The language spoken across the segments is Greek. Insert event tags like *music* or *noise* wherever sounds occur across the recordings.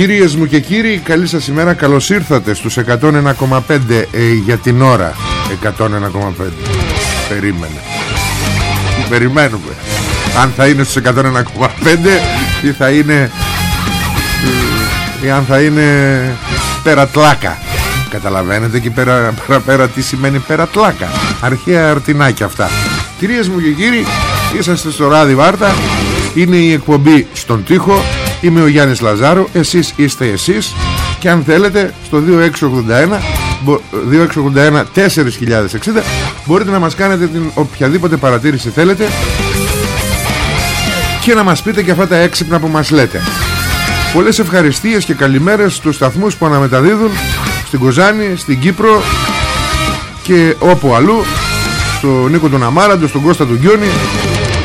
Κυρίες μου και κύριοι, καλή σας ημέρα, καλώς ήρθατε στους 101,5 ε, για την ώρα. 101,5 Περίμενε. Περιμένουμε. Αν θα είναι στους 101,5 ή θα είναι ε, ή αν θα είναι περατλάκα Καταλαβαίνετε εκεί πέρα, πέρα, πέρα τι σημαίνει περατλάκα Αρχαία αρτινάκια αυτά. Κυρίες μου και κύριοι, είσαστε στο ράδι Βάρτα. Είναι η εκπομπή στον τοίχο Είμαι ο Γιάννης Λαζάρου Εσείς είστε εσείς Και αν θέλετε στο 2681 2681 4060 Μπορείτε να μας κάνετε την οποιαδήποτε παρατήρηση θέλετε Και να μας πείτε και αυτά τα έξυπνα που μας λέτε. Πολλές ευχαριστίες και καλημέρες στους σταθμούς που αναμεταδίδουν Στην Κοζάνη, στην Κύπρο Και όπου αλλού Στον Νίκο τον Αμάραντο, στον Κώστα του Γκιόνι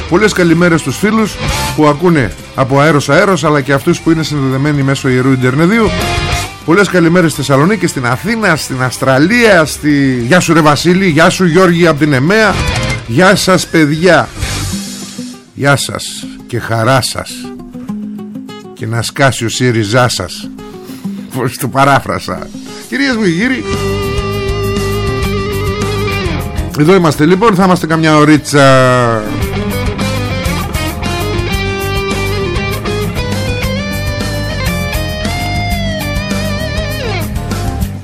Πολλές καλημέρες στους φίλους που ακούνε από αέρος αέρος αλλά και αυτούς που είναι συνδεδεμένοι μέσω ιερού Ιντερνεδίου Πολλές καλημέρες στη Θεσσαλονίκη, στην Αθήνα, στην Αυστραλία στη... Γεια σου ρε Βασίλη, γεια σου Γιώργη από την Εμέα Γεια σας παιδιά Γεια σας και χαρά σας Και να σκάσει ο ΣΥΡΙΖΑ σας Πώς το παράφρασα. Κυρίες μου και κύριοι Εδώ είμαστε λοιπόν, θα είμαστε καμιά ωρίτσα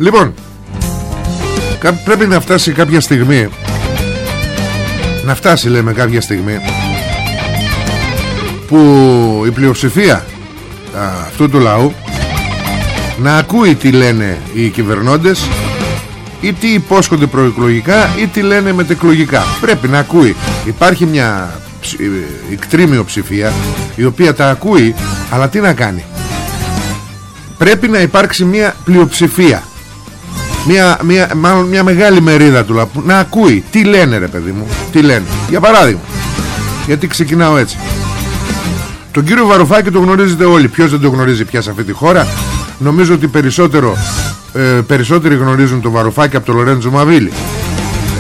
Λοιπόν Πρέπει να φτάσει κάποια στιγμή. Να φτάσει λέμε κάποια στιγμή Που η πλειοψηφία Αυτού του λαού Να ακούει τι λένε οι κυβερνώντες Ή τι υπόσχονται προεκλογικά Ή τι λένε μετεκλογικά. Πρέπει να ακούει. Υπάρχει μια εκτρίμιο ψηφία Η οποία τα ακούει Αλλά τι να κάνει. Πρέπει να υπάρξει μια πλειοψηφία μια, μια, μάλλον μια μεγάλη μερίδα του λαπού να ακούει. Τι λένε ρε παιδί μου τι λένε. Για παράδειγμα γιατί ξεκινάω έτσι. Τον κύριο Βαρουφάκη το γνωρίζετε όλοι. Ποιος δεν το γνωρίζει πια σε αυτή τη χώρα; Νομίζω ότι περισσότερο ε, περισσότεροι γνωρίζουν τον Βαρουφάκη από τον Λορέντζο Μαβίλη.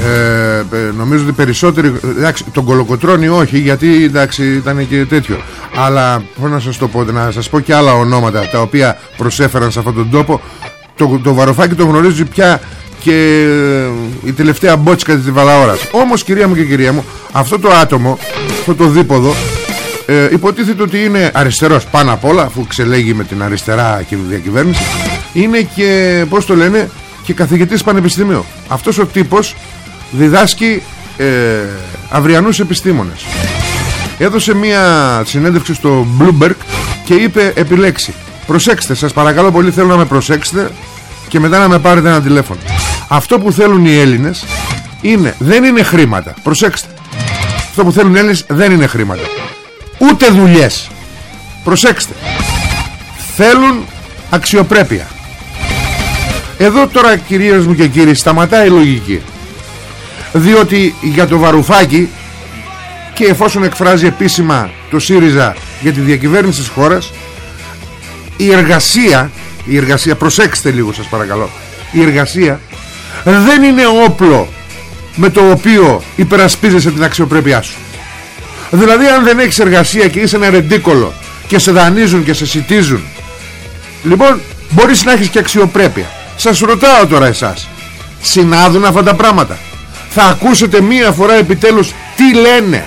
Ε, ε, νομίζω ότι περισσότεροι εντάξει, τον Κολοκοτρώνη όχι γιατί εντάξει ήταν και τέτοιο. Αλλά πώς να σας το πω να σας πω και άλλα ονόματα τα οποία προσέφεραν σε αυτόν τον τόπο το, το βαροφάκι το γνωρίζει πια και ε, η τελευταία μπότσικα της Βαλαόρας όμως κυρία μου και κυρία μου αυτό το άτομο αυτό το δίποδο ε, υποτίθεται ότι είναι αριστερός πάνω απ' όλα αφού ξελέγει με την αριστερά και διακυβέρνηση είναι και πως το λένε και καθηγητής πανεπιστημίου. Αυτός ο τύπος διδάσκει ε, αυριανούς επιστήμονες. Έδωσε μια συνέντευξη στο Bloomberg και είπε επιλέξει. Προσέξτε σας παρακαλώ πολύ θέλω να με προσέξετε Και μετά να με πάρετε ένα τηλέφωνο. Αυτό που θέλουν οι Έλληνες είναι, Δεν είναι χρήματα. Προσέξτε. Αυτό που θέλουν οι Έλληνες δεν είναι χρήματα. Ούτε δουλειές. Προσέξτε. Θέλουν αξιοπρέπεια. Εδώ τώρα κυρίες μου και κύριοι Σταματάει η λογική. Διότι για το βαρουφάκι Και εφόσον εκφράζει επίσημα Το ΣΥΡΙΖΑ για τη διακυβέρνηση της χώρας η εργασία η εργασία, προσέξτε λίγο σας παρακαλώ. Η εργασία δεν είναι όπλο με το οποίο υπερασπίζεσαι την αξιοπρέπειά σου. Δηλαδή αν δεν έχεις εργασία και είσαι ένα ρεντίκολο και σε δανείζουν και σε σιτίζουν λοιπόν μπορείς να έχεις και αξιοπρέπεια. Σας ρωτάω τώρα εσάς συνάδουν αυτά τα πράγματα; Θα ακούσετε μία φορά επιτέλους τι λένε.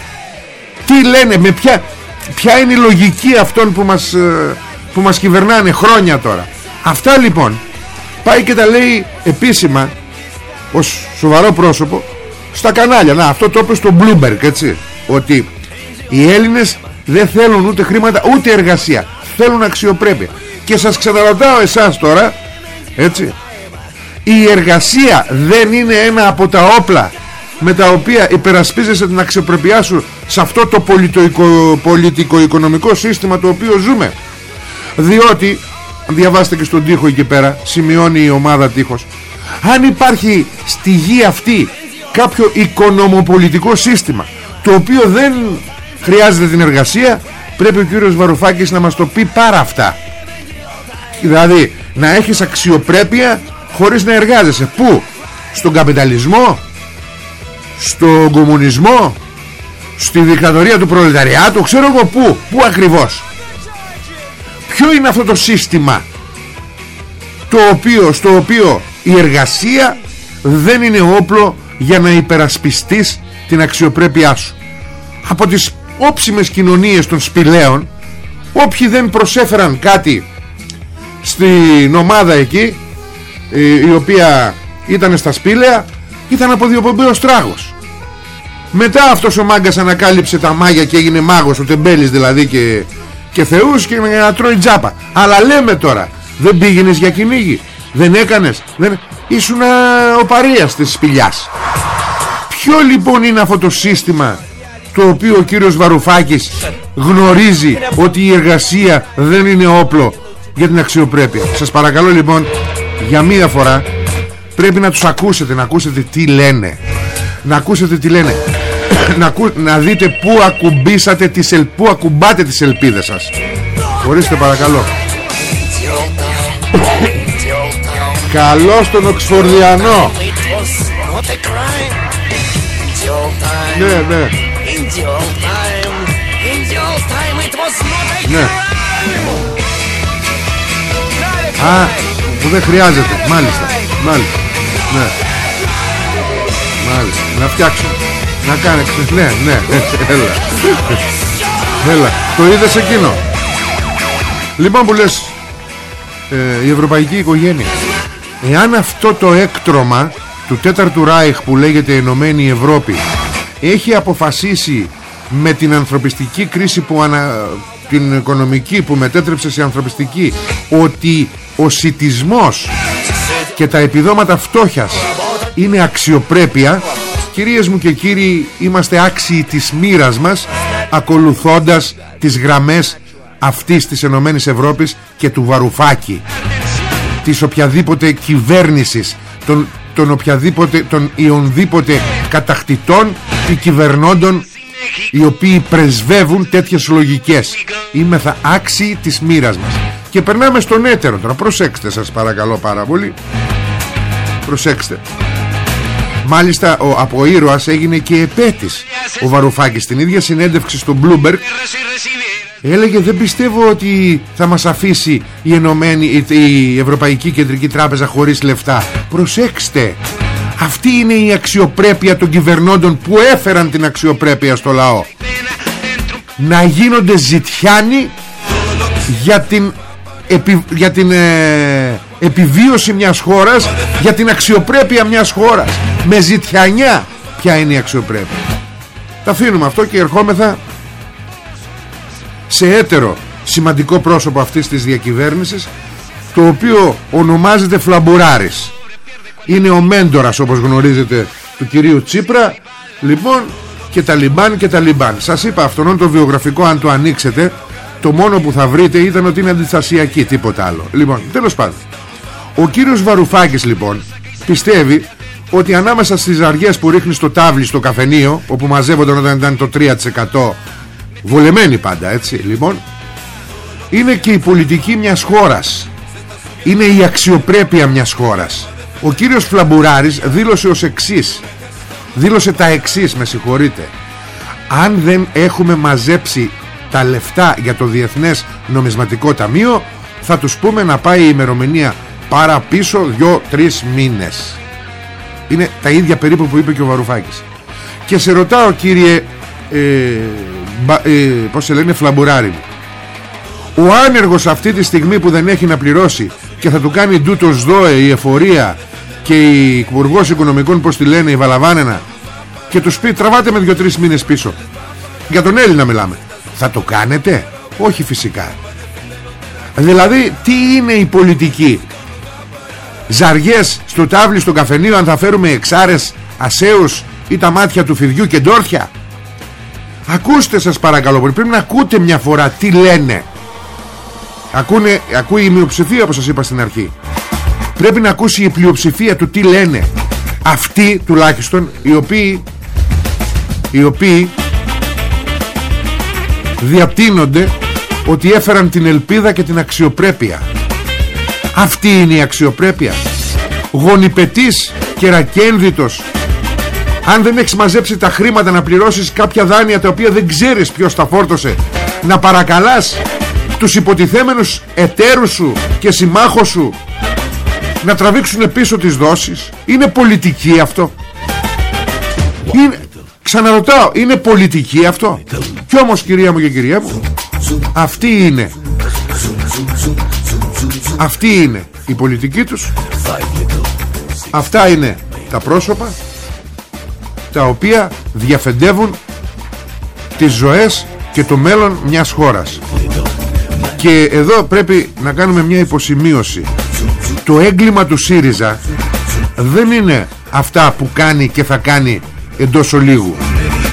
Τι λένε με ποια, ποια είναι η λογική αυτών που μας, ε, που μας κυβερνάνε χρόνια τώρα; Αυτά λοιπόν. Πάει και τα λέει επίσημα ως σοβαρό πρόσωπο στα κανάλια. Να αυτό το είπε στο Bloomberg έτσι ότι οι Έλληνες δεν θέλουν ούτε χρήματα ούτε εργασία. Θέλουν αξιοπρέπεια. Και σας ξαναρωτάω εσάς τώρα έτσι η εργασία δεν είναι ένα από τα όπλα με τα οποία υπερασπίζεσαι την αξιοπρέπειά σου σε αυτό το πολιτικο-οικονομικό σύστημα το οποίο ζούμε. Διότι διαβάστε και στον τοίχο εκεί πέρα σημειώνει η ομάδα τείχος αν υπάρχει στη γη αυτή κάποιο οικονομοπολιτικό σύστημα το οποίο δεν χρειάζεται την εργασία πρέπει ο κύριος Βαρουφάκης να μας το πει πάρα αυτά. Δηλαδή να έχεις αξιοπρέπεια χωρίς να εργάζεσαι. Πού; Στον καπιταλισμό στον κομμουνισμό στη δικτατορία του προλεταριάτου ξέρω εγώ πού. Πού ακριβώς; Ποιο είναι αυτό το σύστημα το οποίο, στο οποίο η εργασία δεν είναι όπλο για να υπερασπιστείς την αξιοπρέπειά σου. Από τις όψιμες κοινωνίες των σπηλαίων όποιοι δεν προσέφεραν κάτι στην ομάδα εκεί η οποία ήταν στα σπήλαια ήταν από ο τράγος. Μετά αυτός ο μάγκας ανακάλυψε τα μάγια και έγινε μάγος ο τεμπέλης δηλαδή και, και θεούς και να τρώει τζάπα. Αλλά λέμε τώρα δεν πήγαινες για κυνήγι δεν έκανες δεν... ήσουν ο παρείας της σπηλιάς. Ποιο λοιπόν είναι αυτό το σύστημα το οποίο ο κύριος Βαρουφάκης γνωρίζει ότι η εργασία δεν είναι όπλο για την αξιοπρέπεια. Σας παρακαλώ λοιπόν για μία φορά πρέπει να τους ακούσετε να ακούσετε τι λένε. Να ακούσετε τι λένε να, να δείτε πού ακουμπήσατε τις ελ... πού ακουμπάτε τις ελπίδες σας. Ορίστε παρακαλώ. Καλό τον Οξφορδιανό. Ναι ναι. Ναι. Α, που δεν χρειάζεται. Μάλιστα, μάλιστα. Ναι. Μάλιστα, να φτιάξουμε Να κάνεις, ναι, ναι Έλα. Έλα, το είδες εκείνο. Λοιπόν που λες ε, Η ευρωπαϊκή οικογένεια. Εάν αυτό το έκτρωμα Του τέταρτου Ράιχ που λέγεται Ενωμένη Ευρώπη Έχει αποφασίσει με την ανθρωπιστική κρίση που ανα... την οικονομική που μετέτρεψε σε ανθρωπιστική ότι ο σιτισμός και τα επιδόματα φτώχειας είναι αξιοπρέπεια κυρίες μου και κύριοι είμαστε άξιοι της μοίρας μας ακολουθώντας τις γραμμές αυτής της Ενωμένης Ευρώπης και του Βαρουφάκη της οποιαδήποτε κυβέρνησης των, των οποιαδήποτε των ιονδήποτε κατακτητών ή κυβερνώντων οι οποίοι πρεσβεύουν τέτοιες λογικές. Είμαι θα άξιοι της μοίρας μας. Και περνάμε στον έτερο τώρα. Προσέξτε σας παρακαλώ πάρα πολύ. Προσέξτε Μάλιστα ο, από ήρωας έγινε και επέτης. Ο Βαρουφάκης στην ίδια συνέντευξη στο Bloomberg Έλεγε δεν πιστεύω ότι θα μας αφήσει η, Ενωμένη, η Ευρωπαϊκή Κεντρική Τράπεζα χωρίς λεφτά Προσέξτε Αυτή είναι η αξιοπρέπεια των κυβερνώντων που έφεραν την αξιοπρέπεια στο λαό. Να γίνονται ζητιάνοι για την, για την ε, επιβίωση μιας χώρας Για την αξιοπρέπεια μιας χώρας. Με ζητιανιά ποια είναι η αξιοπρέπεια. Τα αφήνουμε αυτό και ερχόμεθα σε έτερο σημαντικό πρόσωπο αυτής της διακυβέρνησης το οποίο ονομάζεται Φλαμπουράρης. Είναι ο μέντορας όπως γνωρίζετε του κυρίου Τσίπρα. Λοιπόν και τα λιμπάν και τα λιμπάν. Σας είπα αυτόν το βιογραφικό αν το ανοίξετε το μόνο που θα βρείτε ήταν ότι είναι αντιστασιακή τίποτα άλλο. Λοιπόν τέλος πάντων ο κύριος Βαρουφάκης λοιπόν πιστεύει ότι ανάμεσα στις αργές που ρίχνει στο τάβλι στο καφενείο όπου μαζεύονταν όταν ήταν το 3% βολεμένοι πάντα έτσι λοιπόν είναι και η πολιτική μιας χώρας. Είναι η αξιοπρέπεια μιας χώρας. Ο κύριος Φλαμπουράρης δήλωσε ως εξής. Δήλωσε τα εξής με συγχωρείτε. Αν δεν έχουμε μαζέψει τα λεφτά για το Διεθνές Νομισματικό Ταμείο Θα τους πούμε να πάει η ημερομηνία παραπίσω δυο-τρεις μήνες. Είναι τα ίδια περίπου που είπε και ο Βαρουφάκης. Και σε ρωτάω κύριε ε, ε, Πώς σε λένε Φλαμπουράρη Ο άνεργος αυτή τη στιγμή που δεν έχει να πληρώσει Και θα του κάνει ντούτος δόε η εφορία Και η υπουργός Οικονομικών Πώς τη λένε η Βαλαβάνενα Και τους πει τραβάτε με δυο-τρεις μήνες πίσω Για τον Έλληνα μιλάμε. Θα το κάνετε; Όχι φυσικά. Δηλαδή τι είναι η πολιτική Ζαριές στο τάβλι στο καφενείο Αν θα φέρουμε εξάρες ασέους Ή τα μάτια του φιδιού και ντόρθια. Ακούστε σας παρακαλώ Πρέπει να ακούτε μια φορά τι λένε. Ακούνε, Ακούει η μειοψηφία όπως σας είπα στην αρχή. Πρέπει να ακούσει η πλειοψηφία του τι λένε. Αυτοί τουλάχιστον Οι οποίοι Οι οποίοι Διατείνονται Ότι έφεραν την ελπίδα και την αξιοπρέπεια Αυτή είναι η αξιοπρέπεια. Γονιπετής και ρακένδυτος. Αν δεν έχεις μαζέψει τα χρήματα να πληρώσεις κάποια δάνεια τα οποία δεν ξέρεις ποιος τα φόρτωσε να παρακαλάς τους υποτιθέμενους εταίρους σου και συμμάχους σου να τραβήξουν πίσω τις δόσεις. Είναι πολιτική αυτό. Είναι, ξαναρωτάω είναι πολιτική αυτό; Κι όμως κυρία μου και κυρία μου αυτή είναι αυτή είναι η πολιτική τους. Αυτά είναι τα πρόσωπα τα οποία διαφεντεύουν τις ζωές και το μέλλον μιας χώρας. Και εδώ πρέπει να κάνουμε μια υποσημείωση. Το έγκλημα του ΣΥΡΙΖΑ δεν είναι αυτά που κάνει και θα κάνει εντός ολίγου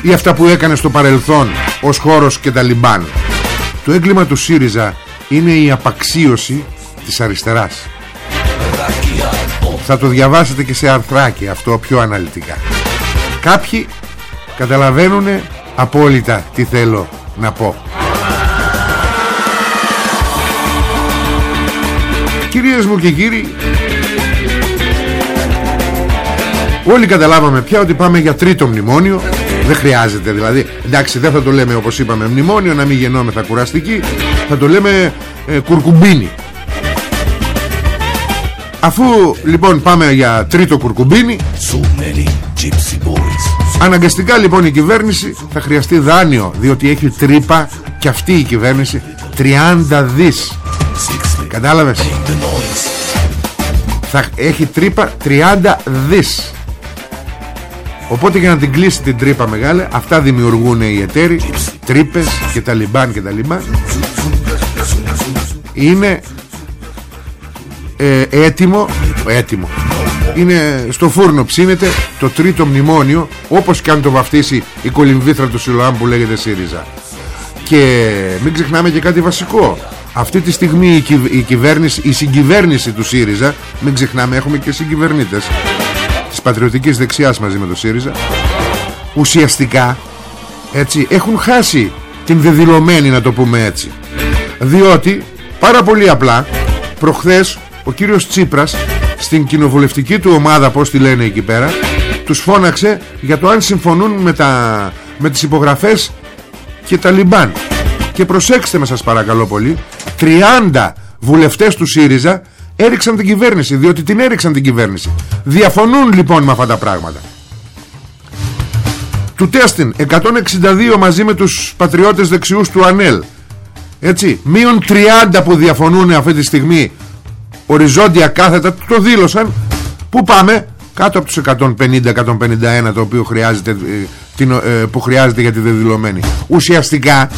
ή αυτά που έκανε στο παρελθόν ως χώρος και τα λιμπάν. Το έγκλημα του ΣΥΡΙΖΑ είναι η απαξίωση της αριστεράς. Θα το διαβάσετε και σε αρθράκι αυτό πιο αναλυτικά. Κάποιοι καταλαβαίνουν απόλυτα τι θέλω να πω. Κυρίες μου και κύριοι Όλοι καταλάβαμε πια ότι πάμε για τρίτο μνημόνιο. Δεν χρειάζεται δηλαδή. Εντάξει δεν θα το λέμε όπως είπαμε μνημόνιο Να μην γεννόμεθα κουραστική Θα το λέμε ε, κουρκουμπίνι Αφού λοιπόν πάμε για τρίτο κουρκουμπίνι. Αναγκαστικά λοιπόν η κυβέρνηση θα χρειαστεί δάνειο Διότι έχει τρύπα και αυτή η κυβέρνηση 30 δις. Κατάλαβες; Θα έχει τρύπα 30 δις. Οπότε για να την κλείσει την τρύπα μεγάλη Αυτά δημιουργούν οι εταίροι Τρύπες και τα λιμπάν και τα λιμπάν. Είναι ε, έτοιμο Έτοιμο. Είναι στο φούρνο ψήνεται το τρίτο μνημόνιο όπως και αν το βαφτίσει η κολυμβήθρα του Σιλοάμ που λέγεται ΣΥΡΙΖΑ. Και μην ξεχνάμε και κάτι βασικό. Αυτή τη στιγμή η, κυβέρνηση, η συγκυβέρνηση του ΣΥΡΙΖΑ μην ξεχνάμε έχουμε και συγκυβερνήτες της πατριωτικής δεξιάς μαζί με το ΣΥΡΙΖΑ ουσιαστικά έτσι έχουν χάσει την δεδηλωμένη να το πούμε έτσι. Διότι πάρα πολύ απλά προχθές ο κύριος Τσίπρας στην κοινοβουλευτική του ομάδα πως τη λένε εκεί πέρα τους φώναξε για το αν συμφωνούν με, τα, με τις υπογραφές και τα Λιμπάν. Και προσέξτε με σας παρακαλώ πολύ 30 βουλευτές του ΣΥΡΙΖΑ έριξαν την κυβέρνηση διότι την έριξαν την κυβέρνηση. Διαφωνούν λοιπόν με αυτά τα πράγματα. Του Τέστην 162 μαζί με τους πατριώτες δεξιούς του ΑΝΕΛ έτσι μείον 30 που διαφωνούν αυτή τη στιγμή οριζόντια κάθετα το δήλωσαν. Που πάμε; Κάτω από τους 150-151 το οποίο χρειάζεται, ε, ε, που χρειάζεται για τη δεδηλωμένη. Ουσιαστικά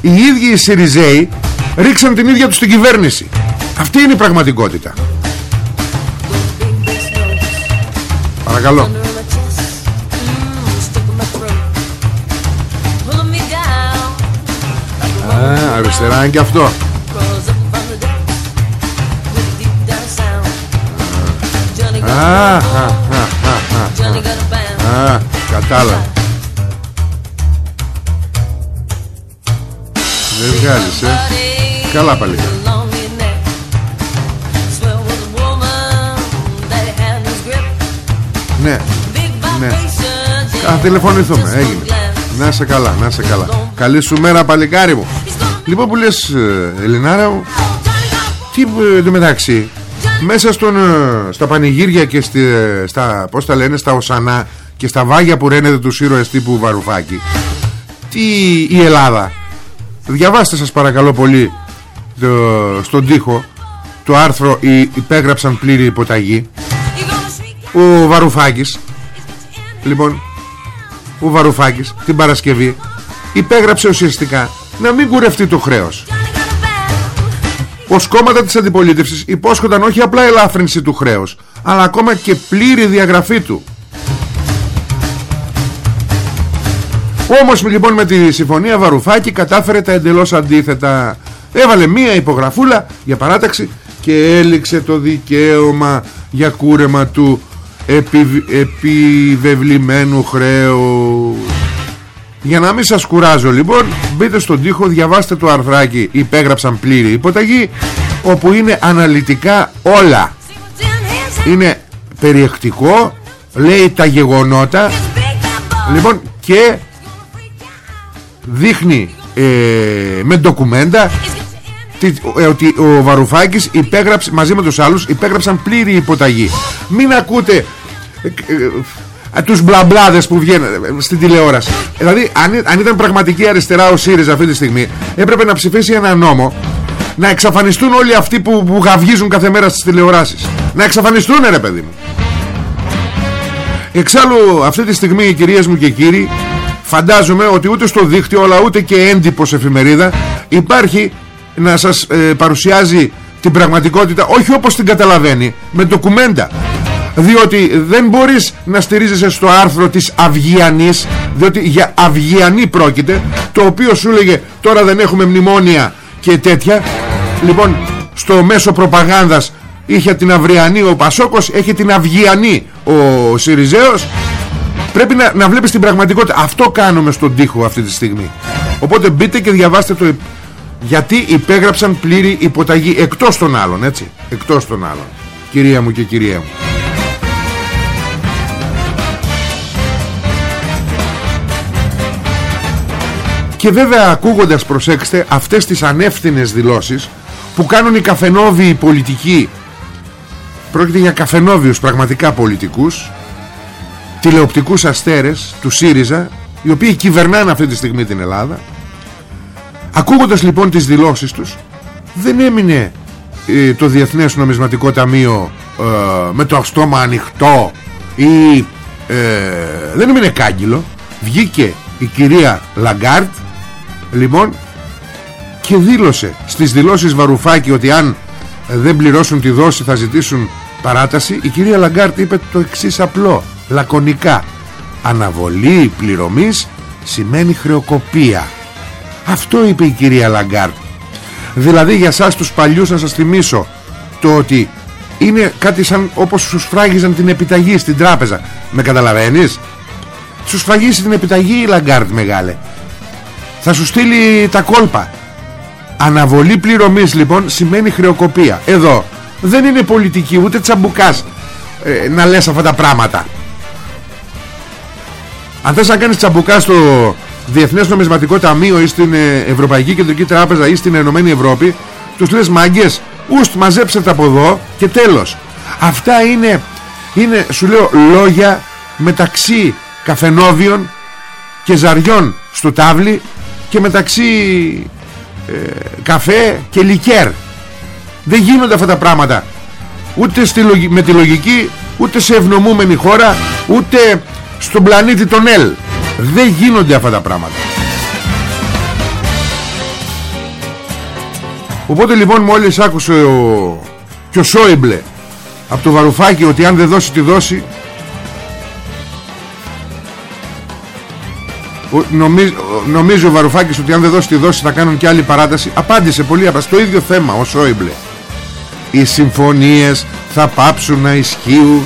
οι ίδιοι οι Σιριζέοι ρίξαν την ίδια τους στην κυβέρνηση. Αυτή είναι η πραγματικότητα. Παρακαλώ. Α, αριστερά είναι και αυτό Α, κατάλαβα. Δεν βγάζεις, ε. Καλά πάλι. Ναι Ναι Θα τηλεφωνηθούμε έγινε Να σε καλά να σε καλά Καλή σου μέρα παλικάρι μου Λοιπόν που λες ε, Ελληνάρα μου Τι ε, μεταξύ Μέσα στον, ε, στα πανηγύρια και στη, στα, πώς τα λένε, στα οσανά και στα βάγια που ρένεται τους ήρωες τύπου Βαρουφάκη. Τι η Ελλάδα. Διαβάστε σας παρακαλώ πολύ το, στον τοίχο το άρθρο υπέγραψαν πλήρη υποταγή ο Βαρουφάκης λοιπόν ο Βαρουφάκης την Παρασκευή υπέγραψε ουσιαστικά να μην κουρευτεί το χρέος ως κόμματα της αντιπολίτευσης υπόσχονταν όχι απλά ελάφρυνση του χρέους αλλά ακόμα και πλήρη διαγραφή του. Όμως λοιπόν με τη συμφωνία Βαρουφάκη κατάφερε τα εντελώς αντίθετα. Έβαλε μία υπογραφούλα για παράταξη και έληξε το δικαίωμα για κούρεμα του επιβεβλημένου χρέους για να μην σας κουράζω λοιπόν μπείτε στον τοίχο διαβάστε το αρθράκι υπέγραψαν πλήρη υποταγή όπου είναι αναλυτικά όλα. Είναι περιεκτικό λέει τα γεγονότα. Λοιπόν και δείχνει ε, με ντοκουμέντα ε, ότι ο Βαρουφάκης υπέγραψε μαζί με τους άλλους υπέγραψαν πλήρη υποταγή. Μην ακούτε ε, ε, τους μπλαμπλάδες που βγαίνουν στην τηλεόραση. Δηλαδή αν, αν ήταν πραγματική αριστερά ο ΣΥΡΙΖΑ αυτή τη στιγμή έπρεπε να ψηφίσει ένα νόμο να εξαφανιστούν όλοι αυτοί που, που γαυγίζουν κάθε μέρα στις τηλεοράσεις. Να εξαφανιστούν ρε παιδί μου. Εξάλλου αυτή τη στιγμή κυρίες μου και κύριοι φαντάζομαι ότι ούτε στο δίκτυο αλλά ούτε και έντυπος εφημερίδα υπάρχει να σας ε, παρουσιάζει την πραγματικότητα όχι όπως την καταλαβαίνει με ντοκουμέντα διότι δεν μπορείς να στηρίζεσαι στο άρθρο της Αυγιανής διότι για Αυγιανή πρόκειται το οποίο σου λέγε τώρα δεν έχουμε μνημόνια και τέτοια λοιπόν στο μέσο προπαγάνδας είχε την Αυριανή ο Πασόκος έχει την Αυγιανή ο Σιριζέος. Πρέπει να, να βλέπεις την πραγματικότητα. Αυτό κάνουμε στον τοίχο αυτή τη στιγμή. Οπότε μπείτε και διαβάστε το γιατί υπέγραψαν πλήρη υποταγή εκτός των άλλων έτσι. Εκτός των άλλων. Κυρία μου και κυρία μου και βέβαια ακούγοντας προσέξτε αυτές τις ανεύθυνες δηλώσεις που κάνουν οι καφενόβιοι πολιτικοί πρόκειται για καφενόβιους πραγματικά πολιτικούς τηλεοπτικούς αστέρες του ΣΥΡΙΖΑ οι οποίοι κυβερνάνε αυτή τη στιγμή την Ελλάδα. Ακούγοντας λοιπόν τις δηλώσεις τους δεν έμεινε ε, το Διεθνές Νομισματικό Ταμείο ε, με το στόμα ανοιχτό ή ε, δεν έμεινε κάγκελο. Βγήκε η κυρία Λαγκάρντ λοιπόν και δήλωσε στις δηλώσεις Βαρουφάκη ότι αν δεν πληρώσουν τη δόση θα ζητήσουν παράταση. Η κυρία Λαγκάρντ είπε το εξής απλό λακωνικά. Αναβολή πληρωμής σημαίνει χρεοκοπία αυτό είπε η κυρία Λαγκάρντ. Δηλαδή για σας τους παλιούς να σας θυμίσω Το ότι είναι κάτι σαν όπως σου σφράγιζαν την επιταγή στην τράπεζα. Με καταλαβαίνεις; Σου σφραγίσει την επιταγή η Λαγκάρντ μεγάλε Θα σου στείλει τα κόλπα. Αναβολή πληρωμής λοιπόν σημαίνει χρεοκοπία. Εδώ δεν είναι πολιτική ούτε τσαμπουκάς ε, Να λες αυτά τα πράγματα. Αν θες να κάνεις τσαμπουκά στο Διεθνές Νομισματικό Ταμείο ή στην ε, Ευρωπαϊκή Κεντρική Τράπεζα ή στην Ενωμένη Ευρώπη τους λες μάγκες ουστ μαζέψτε από εδώ και τέλος αυτά είναι, είναι σου λέω λόγια μεταξύ καφενόβιων και ζαριών στο τάβλι και μεταξύ ε, καφέ και λικέρ. Δεν γίνονται αυτά τα πράγματα. Ούτε στη, με τη λογική ούτε σε ευνομούμενη χώρα ούτε στον πλανήτη τον Ελ. Δεν γίνονται αυτά τα πράγματα. Οπότε λοιπόν μόλις άκουσε ο... και ο Σόιμπλε από το Βαρουφάκι ότι αν δεν δώσει τη δόση Νομίζει, νομίζει ο Βαρουφάκης ότι αν δεν δώσει τη δόση θα κάνουν και άλλη παράταση. Απάντησε πολύ απλά στο ίδιο θέμα ο Σόιμπλε. Οι συμφωνίες θα πάψουν να ισχύουν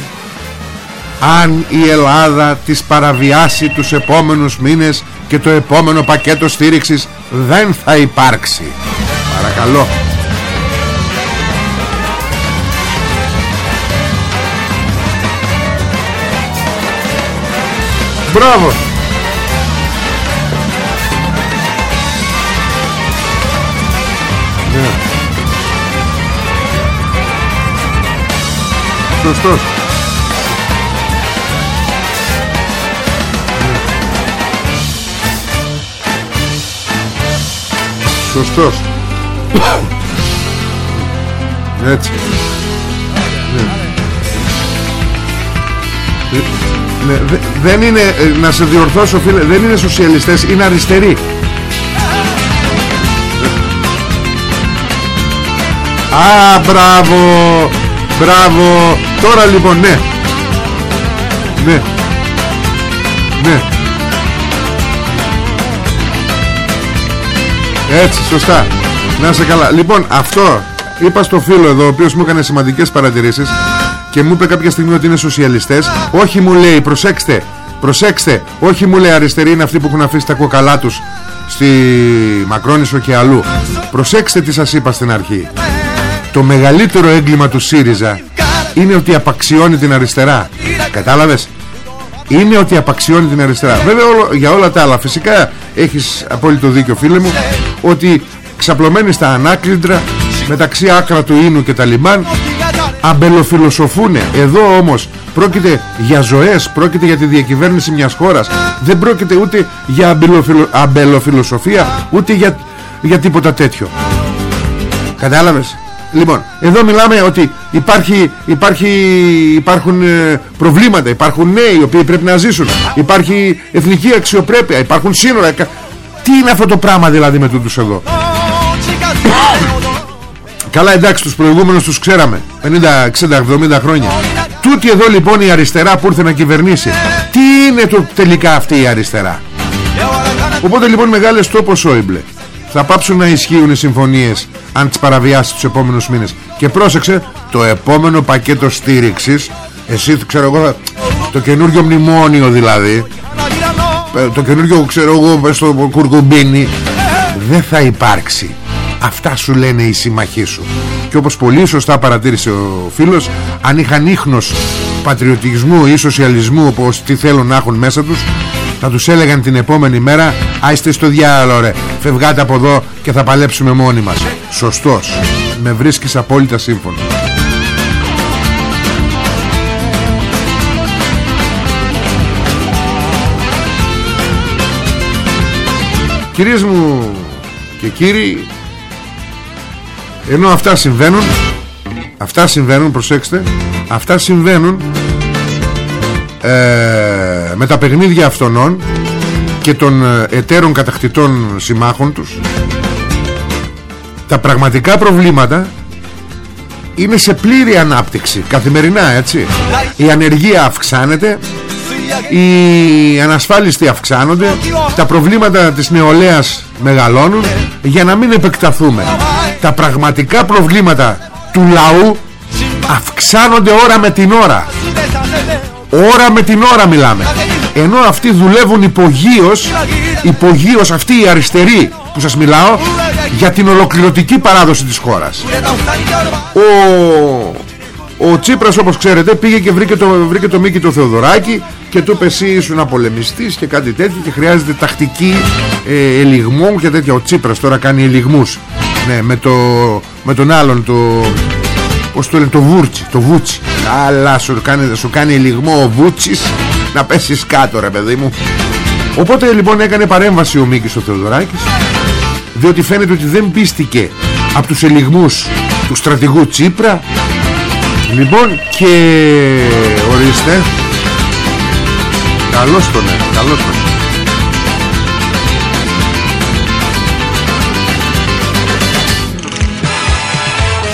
αν η Ελλάδα τις παραβιάσει τους επόμενους μήνες και το επόμενο πακέτο στήριξης δεν θα υπάρξει. Παρακαλώ. Μπράβο Σωστός. Σωστός. Έτσι. Ναι. Ε, ναι, δε- δεν είναι ε, να σε διορθώσω φίλε δεν είναι σοσιαλιστές είναι αριστεροί. Α μπράβο Μπράβο. Τώρα λοιπόν ναι. Ναι. Ναι. Έτσι σωστά. Να είσαι καλά. Λοιπόν αυτό είπα στο φίλο εδώ Ο οποίος μου έκανε σημαντικές παρατηρήσεις Και μου είπε κάποια στιγμή ότι είναι σοσιαλιστές. Όχι μου λέει προσέξτε Προσέξτε. Όχι μου λέει αριστεροί είναι αυτοί που έχουν αφήσει τα κοκαλά τους Στη Μακρόνισο και αλλού. Προσέξτε τι σας είπα στην αρχή Το μεγαλύτερο έγκλημα του ΣΥΡΙΖΑ Είναι ότι απαξιώνει την αριστερά. Κατάλαβες; Είναι ότι απαξιώνει την αριστερά. Βέβαια όλο, για όλα τα άλλα Φυσικά έχεις απόλυτο δίκιο φίλε μου Ότι ξαπλωμένοι στα ανάκλυντρα Μεταξύ άκρα του Ίνου και τα λιμάν Αμπελοφιλοσοφούνε. Εδώ όμως πρόκειται για ζωές Πρόκειται για τη διακυβέρνηση μιας χώρας. Δεν πρόκειται ούτε για αμπελοφιλο, αμπελοφιλοσοφία Ούτε για, για τίποτα τέτοιο. Κατάλαβες; Λοιπόν, εδώ μιλάμε ότι υπάρχει, υπάρχει, υπάρχουν ε, προβλήματα, υπάρχουν νέοι οι οποίοι πρέπει να ζήσουν, υπάρχει εθνική αξιοπρέπεια, υπάρχουν σύνορα. κα- Τι είναι αυτό το πράγμα δηλαδή με τούτους εδώ; Καλά εντάξει τους προηγούμενους τους ξέραμε 50, 60, 70 χρόνια Τούτη εδώ λοιπόν η αριστερά που ήρθε να κυβερνήσει Τι είναι το τελικά αυτή η αριστερά; Οπότε λοιπόν μεγάλες τόπος Σόιμπλε Θα πάψουν να ισχύουν οι συμφωνίες Αν τις παραβιάσεις τους επόμενους μήνες. Και πρόσεξε Το επόμενο πακέτο στήριξης Εσύ ξέρω εγώ Το καινούργιο μνημόνιο δηλαδή ε, Το καινούργιο ξέρω εγώ Στο κουρκουμπίνι Δεν θα υπάρξει. Αυτά σου λένε οι συμμαχοί σου. Και όπως πολύ σωστά παρατήρησε ο φίλος Αν είχαν ίχνος πατριωτισμού ή σοσιαλισμού Όπως τι θέλουν να έχουν μέσα τους Θα τους έλεγαν την επόμενη μέρα Άιστε στο διάλογο ρε. Φευγάτε από εδώ και θα παλέψουμε μόνοι μας Σωστός. Με βρίσκεις απόλυτα σύμφωνο. Κυρίες μου και κύριοι ενώ αυτά συμβαίνουν Αυτά συμβαίνουν προσέξτε Αυτά συμβαίνουν ε, Με τα παιχνίδια αυτονών Και των ε, εταίρων κατακτητών συμμάχων τους Τα πραγματικά προβλήματα Είναι σε πλήρη ανάπτυξη Καθημερινά έτσι. Η ανεργία αυξάνεται οι ανασφάλιστοι αυξάνονται τα προβλήματα της νεολαίας μεγαλώνουν. Για να μην επεκταθούμε τα πραγματικά προβλήματα του λαού αυξάνονται ώρα με την ώρα ώρα με την ώρα μιλάμε. Ενώ αυτοί δουλεύουν υπογείως υπογείως αυτοί οι αριστεροί που σας μιλάω για την ολοκληρωτική παράδοση της χώρας. Ο, ο Τσίπρας όπως ξέρετε πήγε και βρήκε το, βρήκε το Μίκη το Θεοδωράκη και του είπε εσύ ήσουν πολεμιστής και κάτι τέτοιο και χρειάζεται τακτική ε, ελιγμού και τέτοια ο Τσίπρας τώρα κάνει ελιγμούς ναι, με, το, με τον άλλον το, πως το λένε το Βούρτσι το Βούτσι. Αλλά σου κάνει, σου κάνει ελιγμό ο Βούτσις να πέσεις κάτω ρε παιδί μου. Οπότε λοιπόν έκανε παρέμβαση ο Μίκης ο Θεοδωράκης διότι φαίνεται ότι δεν πίστηκε από τους ελιγμούς του στρατηγού Τσίπρα. Λοιπόν και ορίστε. Καλώς τον ε, καλώς τον.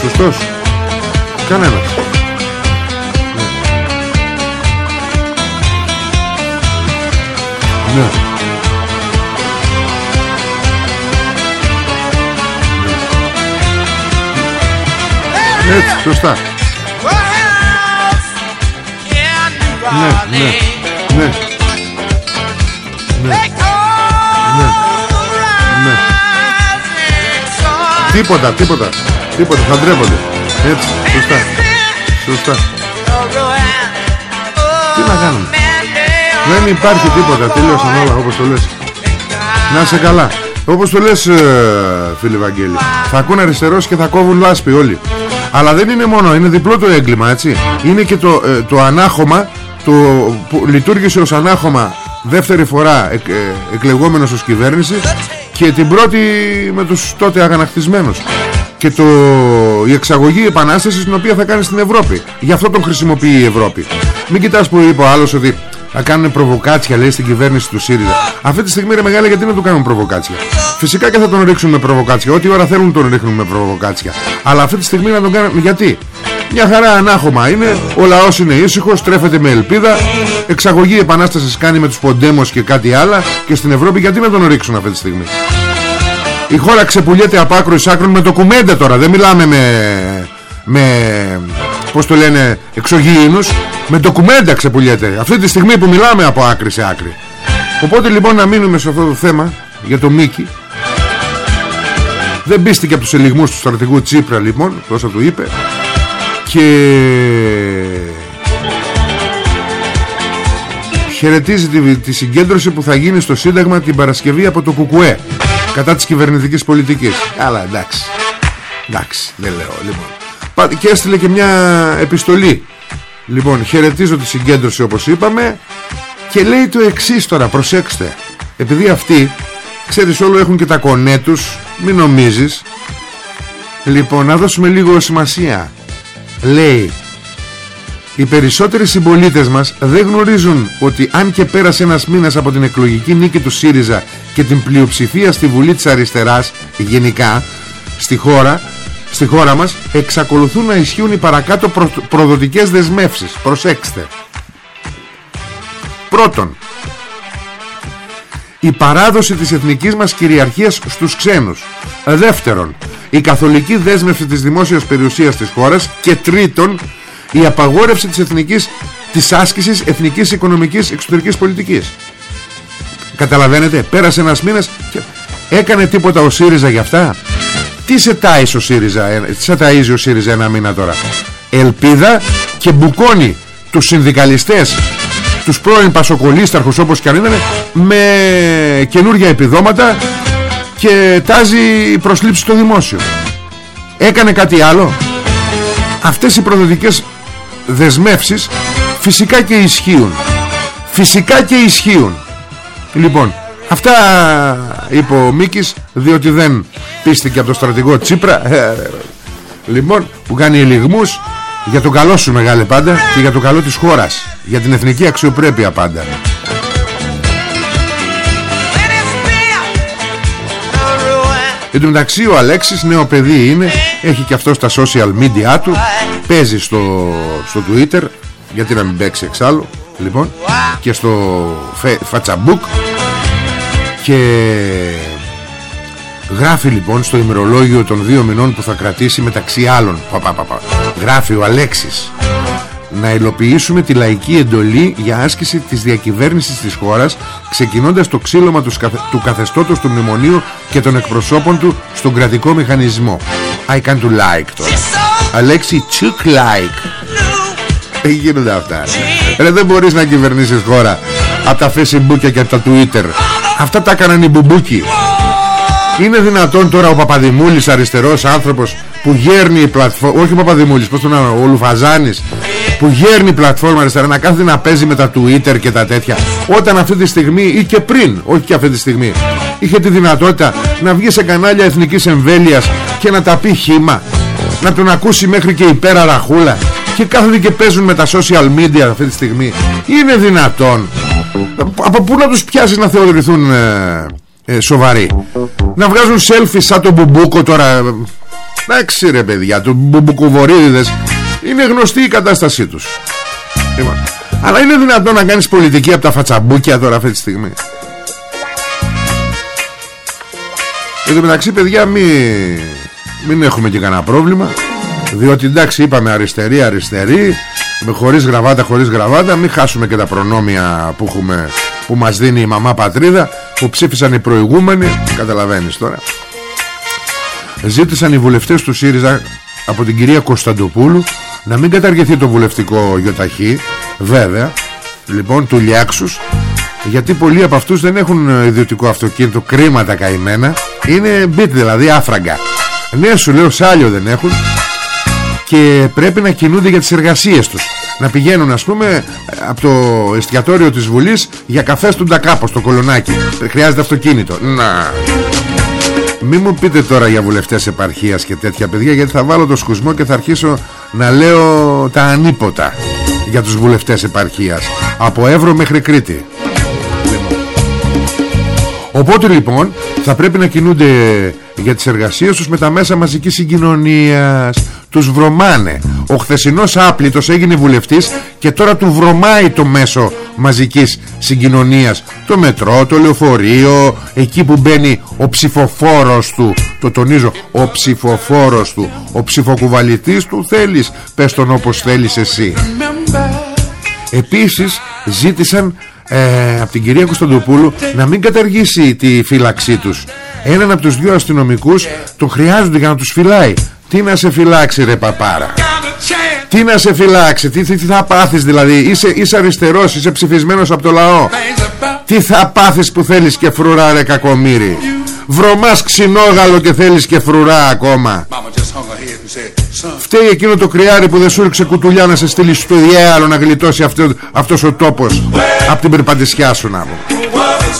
Σωστός κανένας ναι. ναι. Έτσι, σωστά. Ναι, ναι, ναι. Ναι. Ναι. Ναι. Τίποτα, τίποτα. Τίποτα, θα ντρέπονται. Έτσι, σωστά. Σωστά. Τι να κάνουμε; Δεν υπάρχει τίποτα Τελείωσαν όλα όπως το λες Να σε καλά Όπως το λες ε, φίλε Βαγγέλη Θα ακούν αριστερός και θα κόβουν λάσπη όλοι Αλλά δεν είναι μόνο Είναι διπλό το έγκλημα έτσι Είναι και το, ε, το ανάχωμα το, που λειτουργήσε ως ανάχωμα δεύτερη φορά εκ, ε, εκλεγόμενος ως κυβέρνηση και την πρώτη με τους τότε αγανακτισμένους και το, η εξαγωγή επανάσταση την οποία θα κάνει στην Ευρώπη. Γι' αυτό τον χρησιμοποιεί η Ευρώπη. Μην κοιτάς που είπε ο άλλος ότι θα κάνουν προβοκάτσια λέει στην κυβέρνηση του ΣΥΡΙΖΑ. Αυτή τη στιγμή ρε μεγάλη γιατί να του κάνουν προβοκάτσια; Φυσικά και θα τον ρίξουν με προβοκάτσια. Ό,τι ώρα θέλουν τον ρίχνουν με προβοκάτσια. Αλλά αυτή τη στιγμή να τον κάνουν. Γιατί; Μια χαρά ανάχωμα είναι. Ο λαός είναι ήσυχος, τρέφεται με ελπίδα. Εξαγωγή επανάσταση κάνει με τους ποντέμος και κάτι άλλα. Και στην Ευρώπη γιατί να τον ρίξουν αυτή τη στιγμή; Η χώρα ξεπουλιέται από άκρος εις άκρον με το κουμέντε τώρα. Δεν μιλάμε με, με Πώς το λένε Εξωγήινους. Με το κουμέντα ξεπουλιέται. Αυτή τη στιγμή που μιλάμε από άκρη σε άκρη. Οπότε λοιπόν να μείνουμε σε αυτό το θέμα Για το Μίκη. Δεν πίστηκε από τους ελιγμούς του στρατηγού Τσίπρα λοιπόν Τόσο του είπε. Και χαιρετίζει τη, τη συγκέντρωση που θα γίνει στο Σύνταγμα την Παρασκευή από το Κουκουέ κατά της κυβερνητικής πολιτικής. Αλλά εντάξει. Εντάξει δεν λέω λοιπόν. Και έστειλε και μια επιστολή. Λοιπόν χαιρετίζω τη συγκέντρωση όπως είπαμε και λέει το εξής τώρα προσέξτε. Επειδή αυτοί ξέρεις όλο έχουν και τα κονέ τους μην νομίζεις. Λοιπόν να δώσουμε λίγο σημασία. Λέει οι περισσότεροι συμπολίτες μας δεν γνωρίζουν ότι αν και πέρασε ένας μήνας από την εκλογική νίκη του ΣΥΡΙΖΑ και την πλειοψηφία στη Βουλή της Αριστεράς γενικά στη χώρα, στη χώρα μας εξακολουθούν να ισχύουν οι παρακάτω προ, προδοτικές δεσμεύσεις. Προσέξτε. Πρώτον, η παράδοση της εθνικής μας κυριαρχίας στους ξένους. Δεύτερον, η καθολική δέσμευση της δημόσιας περιουσίας της χώρας. Και τρίτον, η απαγόρευση της εθνικής της άσκησης εθνικής οικονομικής εξωτερικής πολιτικής. Καταλαβαίνετε πέρασε ένας μήνας και έκανε τίποτα ο ΣΥΡΙΖΑ για αυτά; Τι σε τάιζε ο ΣΥΡΙΖΑ ε, τι σε ταΐζει ο ΣΥΡΙΖΑ ένα μήνα τώρα; Ελπίδα και μπουκώνει τους συνδικαλιστές τους πρώην πασοκολίσταρχους όπως και αν είναι με καινούργια επιδόματα και τάζει προσλήψη στο δημόσιο. Έκανε κάτι άλλο; Αυτές οι προδοτικές δεσμεύσεις φυσικά και ισχύουν. Φυσικά και ισχύουν. Λοιπόν αυτά είπε ο Μίκης διότι δεν πίστηκε από το στρατηγό Τσίπρα. Ε, ε, λοιπόν που κάνει ελιγμούς για το καλό σου μεγάλε πάντα και για το καλό της χώρας. Για την εθνική αξιοπρέπεια πάντα. Εν τω μεταξύ ο Αλέξης νέο παιδί είναι Έχει και αυτό στα social media του Παίζει στο, στο Twitter Γιατί να μην παίξει εξάλλου Λοιπόν Και στο Facebook Και Γράφει λοιπόν στο ημερολόγιο των δύο μηνών που θα κρατήσει μεταξύ άλλων. Πα, πα, πα, Γράφει ο Αλέξης. Να υλοποιήσουμε τη λαϊκή εντολή για άσκηση της διακυβέρνησης της χώρας ξεκινώντας το ξύλωμα τους, του καθεστώτος του μνημονίου και των εκπροσώπων του στον κρατικό μηχανισμό. I can to like τώρα Αλέξη τσουκ like. Δεν γίνονται αυτά. Ρε δεν μπορείς να κυβερνήσεις χώρα από τα facebook και από τα twitter. Αυτά τα έκαναν οι μπουμπούκοι. Είναι δυνατόν τώρα ο Παπαδημούλης αριστερός άνθρωπος που γέρνει η πλατφόρμα όχι ο Παπαδημούλης πως τον ο Λουφαζάνης που γέρνει η πλατφόρμα αριστερά να κάθεται να παίζει με τα Twitter και τα τέτοια όταν αυτή τη στιγμή ή και πριν όχι και αυτή τη στιγμή είχε τη δυνατότητα να βγει σε κανάλια εθνικής εμβέλειας και να τα πει χήμα να τον ακούσει μέχρι και υπέρα ραχούλα. Και κάθονται και παίζουν με τα social media αυτή τη στιγμή. Είναι δυνατόν. Από πού να τους πιάσεις να θεωρηθούν ε, ε, σοβαροί; Να βγάζουν selfie σαν τον Μπουμπούκο τώρα. Εντάξει ρε παιδιά του Μπουμπουκοβορίδες είναι γνωστή η κατάστασή τους. Λοιπόν, αλλά είναι δυνατόν να κάνεις πολιτική από τα φατσαμπούκια τώρα αυτή τη στιγμή; Εν τω μεταξύ παιδιά μην, μην έχουμε και κανένα πρόβλημα. Διότι εντάξει είπαμε αριστερή αριστερή με χωρίς γραβάτα χωρίς γραβάτα μην χάσουμε και τα προνόμια που, έχουμε, που μας δίνει η μαμά πατρίδα που ψήφισαν οι προηγούμενοι. Καταλαβαίνεις τώρα. Ζήτησαν οι βουλευτές του ΣΥΡΙΖΑ από την κυρία Κωνσταντοπούλου να μην καταργηθεί το βουλευτικό γιοταχή. Βέβαια λοιπόν του Λιάξους γιατί πολλοί από αυτούς δεν έχουν ε, ιδιωτικό αυτοκίνητο κρίμα τα καημένα. Είναι μπιτ δηλαδή άφραγκα ναι σου λέω σάλιο δεν έχουν. Και πρέπει να κινούνται για τις εργασίες τους. Να πηγαίνουν ας πούμε από το εστιατόριο της Βουλής για καφές στον Τακάπο στο Κολονάκι. Χρειάζεται αυτοκίνητο. Να. Μην μου πείτε τώρα για βουλευτές επαρχίας και τέτοια παιδιά γιατί θα βάλω το σκουσμό και θα αρχίσω να λέω τα ανίποτα για τους βουλευτές επαρχίας. Από Εύρο μέχρι Κρήτη Οπότε λοιπόν θα πρέπει να κινούνται για τις εργασίες τους με τα μέσα μαζικής συγκοινωνίας. Τους βρωμάνε. Ο χθεσινός άπλητος έγινε βουλευτής και τώρα του βρωμάει το μέσο μαζικής συγκοινωνίας. Το μετρό, το λεωφορείο εκεί που μπαίνει ο ψηφοφόρος του. Το τονίζω, ο ψηφοφόρος του. Ο ψηφοκουβαλητής του θέλεις. Πες τον όπως θέλεις εσύ. Επίσης ζήτησαν ε, από την κυρία Κωνσταντοπούλου να μην καταργήσει τη φύλαξή τους. Έναν από τους δύο αστυνομικούς τον χρειάζονται για να τους φυλάει. Τι να σε φυλάξει ρε παπάρα. Τι να σε φυλάξει Τι, τι, θα πάθεις δηλαδή. Είσαι, είσαι αριστερός Είσαι ψηφισμένος από το λαό. Τι θα πάθεις που θέλεις και φρουρά ρε κακομύρι Βρωμάς ξινόγαλο και θέλεις και φρουρά ακόμα Φταίει εκείνο το κρυάρι που δεν σου ρίξε κουτουλιά να σε στείλει στο διάλο να γλιτώσει αυτό, αυτός ο τόπος από την περπατησιά σου να μου.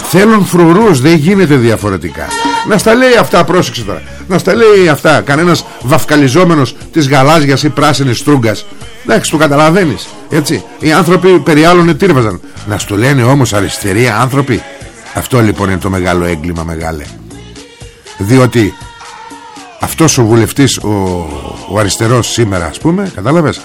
Θέλουν φρουρούς, δεν γίνεται διαφορετικά. Να στα λέει αυτά, πρόσεξε τώρα. Να στα λέει αυτά κανένας βαφκαλιζόμενος της γαλάζιας ή πράσινης στρούγκας. Εντάξει, το καταλαβαίνεις. Έτσι. Οι άνθρωποι περί άλλων ετήρβαζαν. Να στο λένε όμως αριστεροί άνθρωποι. Αυτό λοιπόν είναι το μεγάλο έγκλημα μεγάλε. Διότι αυτός ο βουλευτής ο, ο αριστερός σήμερα ας πούμε κατάλαβες;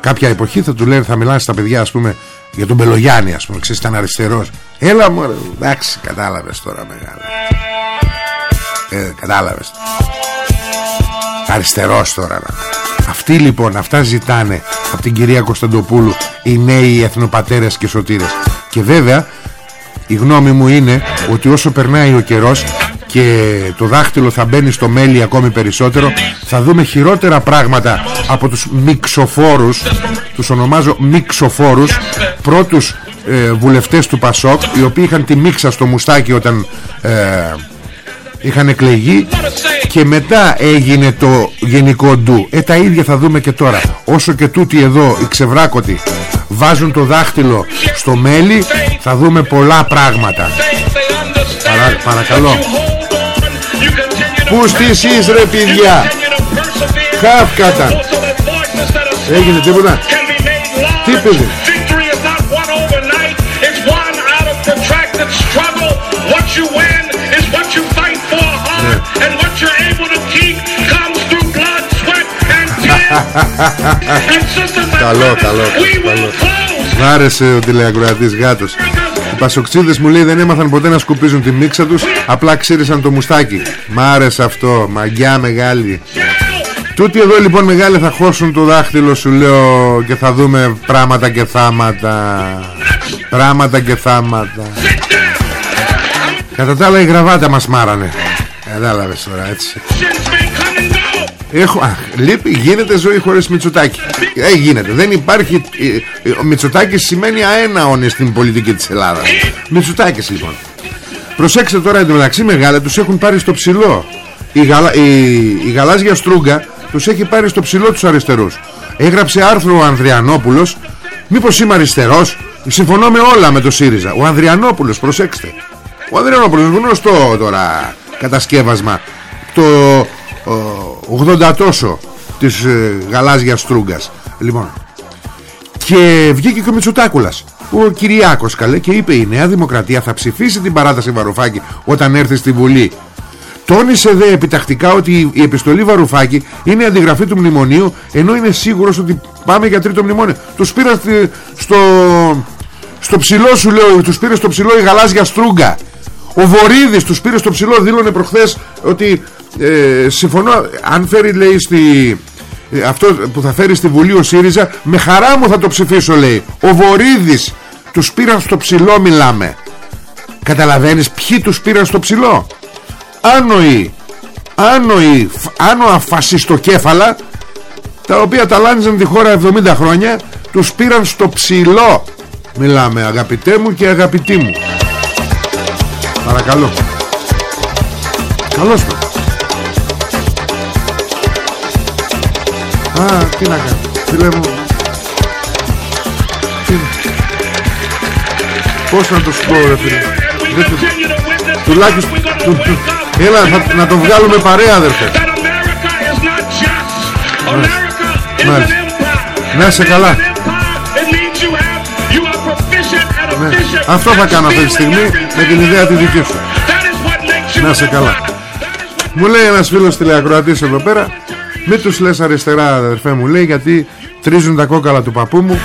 Κάποια εποχή θα του λένε θα μιλάνε στα παιδιά ας πούμε για τον Μπελογιάννη ας πούμε ξέρεις ήταν αριστερός. Έλα μου εντάξει κατάλαβες τώρα μεγάλα ε, κατάλαβες. Αριστερός τώρα αυτοί λοιπόν αυτά ζητάνε από την κυρία Κωνσταντοπούλου οι νέοι εθνοπατέρες και σωτήρες. Και βέβαια η γνώμη μου είναι ότι όσο περνάει ο καιρός και το δάχτυλο θα μπαίνει στο μέλι ακόμη περισσότερο. Θα δούμε χειρότερα πράγματα από τους μιξοφόρους. Τους ονομάζω μιξοφόρους. Πρώτους ε, βουλευτές του Πασόκ οι οποίοι είχαν τη μίξα στο μουστάκι όταν ε, είχαν εκλεγεί. Και μετά έγινε το γενικό ντου. Ε τα ίδια θα δούμε και τώρα. Όσο και τούτοι εδώ οι ξεβράκωτοι βάζουν το δάχτυλο στο μέλι θα δούμε πολλά πράγματα. Παρα, παρακαλώ Πού στήσεις ρε παιδιά. Χάφκατα. Έγινε τίποτα. Τι πήγε; Καλό, καλό, καλό. Μ' άρεσε ο τηλεακροατής γάτος. Οι πασοξίδες μου λέει δεν έμαθαν ποτέ να σκουπίζουν τη μίξα τους Απλά ξύρισαν το μουστάκι Μ' άρεσε αυτό, μαγιά μεγάλη. Τούτοι εδώ λοιπόν μεγάλοι θα χώσουν το δάχτυλο σου λέω Και θα δούμε πράγματα και θάματα. Πράγματα και θάματα. Κατά τα άλλα η γραβάτα μας μάρανε. Κατάλαβες τώρα έτσι Έχω, α, λείπει, γίνεται ζωή χωρίς Μητσοτάκη. Ε, γίνεται, δεν υπάρχει ε, ε, Ο Μητσοτάκης σημαίνει αέναονε στην πολιτική της Ελλάδας. Μητσοτάκης λοιπόν. Προσέξτε τώρα εντωμεταξύ μεγάλα Τους έχουν πάρει στο ψηλό. Η, γαλα, η, η γαλάζια στρούγκα Τους έχει πάρει στο ψηλό τους αριστερούς. Έγραψε άρθρο ο Ανδριανόπουλος Μήπως είμαι αριστερός; Συμφωνώ με όλα με το ΣΥΡΙΖΑ. Ο Ανδριανόπουλος προσέξτε. Ο Ανδριανόπουλος γνωστό τώρα κατασκεύασμα. Το 80 τόσο της ε, γαλάζιας στρούγκας λοιπόν και βγήκε και ο Μητσοτάκουλας ο Κυριάκος καλέ και είπε η Νέα Δημοκρατία θα ψηφίσει την παράταση Βαρουφάκη όταν έρθει στη Βουλή Τόνισε δε επιτακτικά ότι η επιστολή Βαρουφάκη είναι αντιγραφή του μνημονίου ενώ είναι σίγουρος ότι πάμε για τρίτο μνημόνιο. Τους πήρα στο, στο ψηλό σου λέω, τους πήρε στο ψηλό η γαλάζια στρούγκα. Ο Βορύδης τους πήρε στο ψηλό, δήλωνε προχθές ότι ε, συμφωνώ. Αν φέρει λέει στη, ε, αυτό που θα φέρει στη Βουλή ο ΣΥΡΙΖΑ με χαρά μου θα το ψηφίσω λέει. Ο Βορύδης τους πήραν στο ψηλό μιλάμε. Καταλαβαίνεις ποιοι τους πήραν στο ψηλό; Άνοοι άνοοι άνοα φασιστοκέφαλα τα οποία ταλάνιζαν τη χώρα 70 χρόνια τους πήραν στο ψηλό. Μιλάμε αγαπητέ μου και αγαπητή μου. Παρακαλώ. Καλώς το Α, τι να κάνω. Φίλε μου. Τι... Πώς να το σου πω ρε φίλε. Δεν το... Τουλάχιστον του, του... Έλα θα, να το βγάλουμε παρέα αδερφέ. Μάλιστα. Να είσαι καλά. Ναι. Αυτό θα κάνω αυτή τη στιγμή Με την ιδέα τη δική σου. Να είσαι καλά. Μου λέει ένας φίλος τηλεακροατής εδώ πέρα Μην τους λες αριστερά αδερφέ μου λέει Γιατί τρίζουν τα κόκαλα του παππού μου.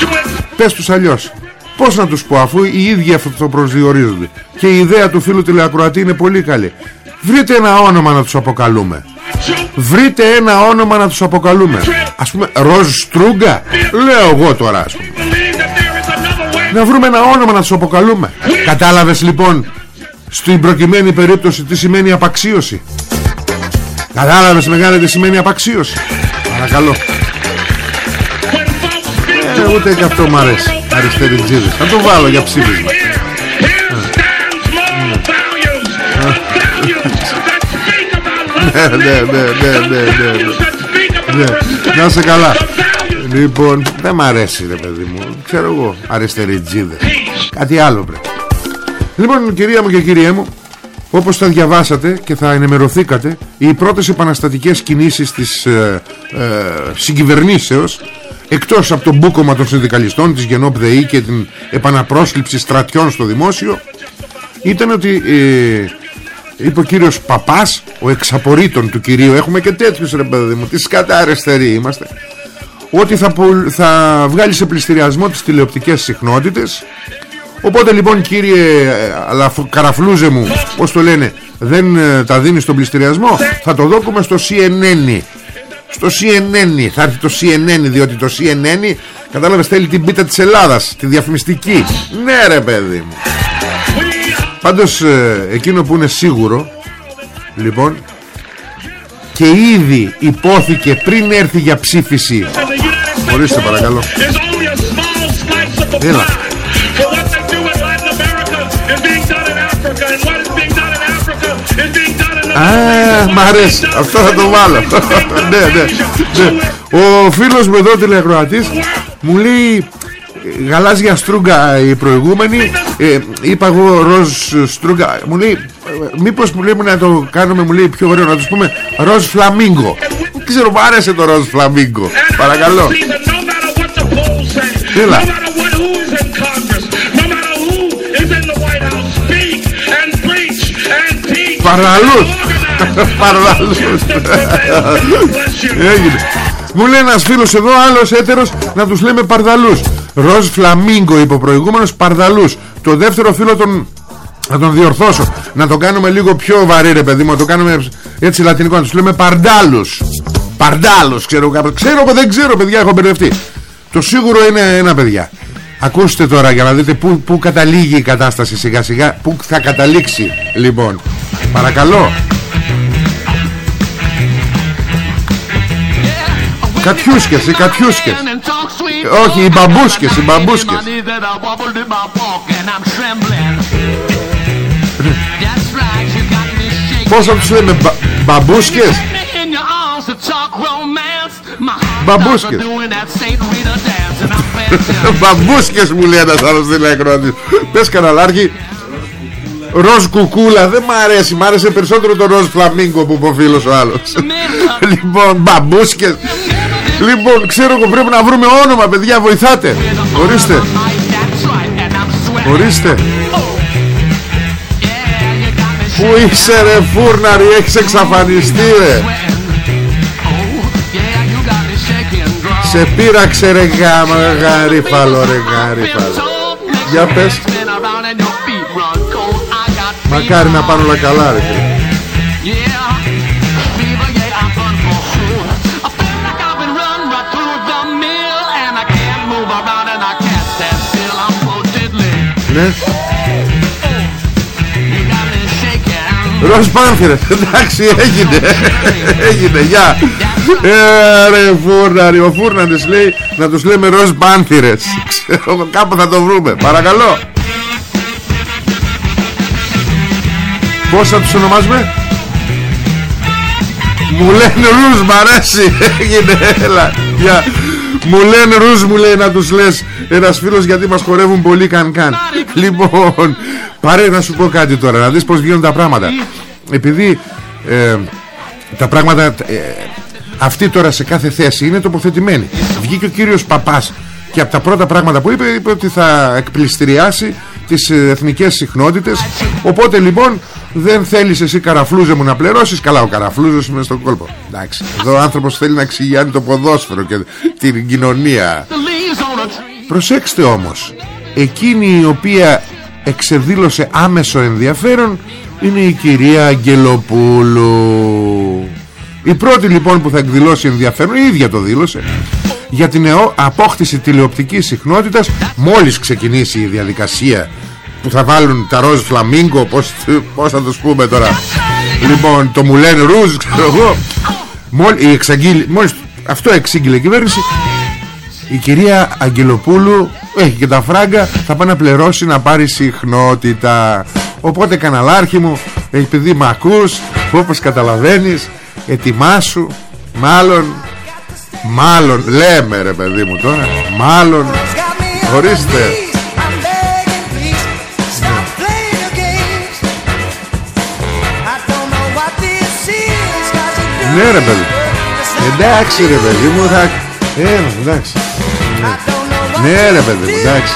Πες τους αλλιώς. Πώς να τους πω αφού οι ίδιοι αυτό το προσδιορίζονται. Και η ιδέα του φίλου τηλεακροατή είναι πολύ καλή. Βρείτε ένα όνομα να τους αποκαλούμε. Βρείτε ένα όνομα να τους αποκαλούμε. Ας πούμε Ροζ Στρούγκα. Λέω εγώ τώρα ας πούμε. Να βρούμε ένα όνομα να τους αποκαλούμε. Κατάλαβες λοιπόν Στην προκειμένη περίπτωση τι σημαίνει απαξίωση; Κατάλαβες μεγάλη τι σημαίνει απαξίωση. Παρακαλώ. Ε, Ούτε και αυτό μου αρέσει Αριστερή τζίδες. Θα το βάλω για ψήφισμα. Ναι, ναι, ναι, ναι, ναι, ναι, ναι. Να σε καλά. Λοιπόν δεν μ' αρέσει ρε παιδί μου. Ξέρω εγώ αριστερή τζίδες. Κάτι άλλο πρέπει. Λοιπόν κυρία μου και κύριέ μου όπως θα διαβάσατε και θα ενημερωθήκατε Οι πρώτες επαναστατικές κινήσεις της ε, ε, συγκυβερνήσεως Εκτός από τον μπούκομα των συνδικαλιστών Της Γενόπ ΔΕΗ και την επαναπρόσληψη στρατιών στο δημόσιο Ήταν ότι ε, Είπε ο κύριος Παπάς Ο εξαπορήτων του κυρίου Έχουμε και τέτοιους ρε παιδί μου Τι σκατά αριστεροί είμαστε Ότι θα, θα βγάλει σε πληστηριασμό Τις τηλεοπτικές συχνότητες Οπότε λοιπόν κύριε ε, αλλά Καραφλούζε μου Πώς το λένε Δεν ε, τα δίνεις στον πληστηριασμό; Θα το δώκουμε στο CNN Στο CNN Θα έρθει το CNN Διότι το CNN Κατάλαβες θέλει την πίτα της Ελλάδας Τη διαφημιστική. Ναι ρε παιδί μου. Πάντως ε, εκείνο που είναι σίγουρο Λοιπόν Και ήδη υπόθηκε πριν έρθει για ψήφιση. Ορίστε παρακαλώ. Έλα Α, μ' αρέσει. Αυτό θα το βάλω. Ναι, ναι, ναι. Ο φίλος μου εδώ τηλεκροατής Μου λέει γαλάζια στρούγκα η προηγούμενη. Ε, είπα εγώ ροζ στρούγκα μου λέει μήπως μου λέει να το κάνουμε μου λέει πιο ωραίο να τους πούμε ροζ φλαμίγκο δεν ξέρω μου άρεσε το ροζ φλαμίγκο παρακαλώ. Έλα Παραλούς Παραλούς Έγινε. Μου λέει ένας φίλος εδώ άλλος έτερος Να τους λέμε παρδαλούς. Ροζ Φλαμίγκο είπε ο προηγούμενος Παρδαλούς. Το δεύτερο φίλο τον να τον διορθώσω. Να το κάνουμε λίγο πιο βαρύ ρε παιδί μου Να το κάνουμε έτσι λατινικό Να τους λέμε παρντάλους. Παρντάλους ξέρω, ξέρω δεν ξέρω παιδιά έχω μπερδευτεί. Το σίγουρο είναι ένα παιδιά. Ακούστε τώρα για να δείτε πού, πού καταλήγει η κατάσταση σιγά σιγά Πού θα καταλήξει λοιπόν Παρακαλώ. Κατιούσκες, οι κατιούσκες Όχι, οι μπαμπούσκες, οι μπαμπούσκες. Πώς θα τους λέμε, μπα, μπαμπούσκες; Μπαμπούσκες. *laughs* Μπαμπούσκες μου λέει ένας άλλος τηλεκρότης Πες καναλάρχη Ροζ κουκούλα δεν μ' αρέσει. Μ' άρεσε περισσότερο το ροζ φλαμίγκο που είπε ο φίλος ο άλλος. Λοιπόν μπαμπούσκες. Λοιπόν ξέρω εγώ πρέπει να βρούμε όνομα παιδιά βοηθάτε. Ορίστε. Ορίστε. Πού είσαι ρε φούρναρη Έχεις εξαφανιστεί ρε. Σε πείραξε ρε γάμα Γαρίφαλο ρε γαρίφαλο Για πες Μακάρι να πάνε όλα καλά ρε Ναι. Ροζ πάνθυρες Εντάξει έγινε. Έγινε. Γεια. Ε, ρε φούρναρη Ο φούρναρης λέει Να τους λέμε ροζ πάνθυρες Κάπου θα το βρούμε. Παρακαλώ Πώς θα τους ονομάζουμε; Μου λένε ρουζ Μ' αρέσει. Έγινε έλα Γεια. Μου λένε ρουζ μου λέει να τους λες. Ένας φίλος γιατί μας χορεύουν πολύ καν καν. Λοιπόν Πάρε να σου πω κάτι τώρα Να δεις πως βγαίνουν τα πράγματα. Επειδή ε, Τα πράγματα ε, Αυτοί τώρα σε κάθε θέση είναι τοποθετημένοι Βγήκε ο κύριος Παπάς Και από τα πρώτα πράγματα που είπε Είπε ότι θα εκπληστηριάσει Τις ε, εθνικές συχνότητες. Οπότε λοιπόν δεν θέλεις εσύ καραφλούζε μου να πληρώσεις; Καλά ο καραφλούζος είναι στον κόλπο. Εντάξει Εδώ ο άνθρωπος θέλει να εξηγιάνει το ποδόσφαιρο Και την κοινωνία. Προσέξτε όμως Εκείνη η οποία εξεδήλωσε άμεσο ενδιαφέρον Είναι η κυρία Αγγελοπούλου. Η πρώτη λοιπόν που θα εκδηλώσει ενδιαφέρον Η ίδια το δήλωσε για την απόκτηση τηλεοπτικής συχνότητας μόλις ξεκινήσει η διαδικασία που θα βάλουν τα ροζ φλαμίγκο πώς, πώς θα τους πούμε τώρα. Λοιπόν το μουλέν ρούζ ξέρω εγώ. Μόλις αυτό εξήγηλε η κυβέρνηση. Η κυρία Αγγελοπούλου έχει και τα φράγκα θα πάει να πληρώσει να πάρει συχνότητα. Οπότε καναλάρχη μου επειδή μ' ακούς όπως καταλαβαίνεις ετοιμάσου μάλλον μάλλον λέμε ρε παιδί μου τώρα μάλλον ορίστε Ναι ρε παιδί. Εντάξει ρε παιδί μου θα... Ε, εντάξει. Ναι, ναι ρε παιδί μου εντάξει.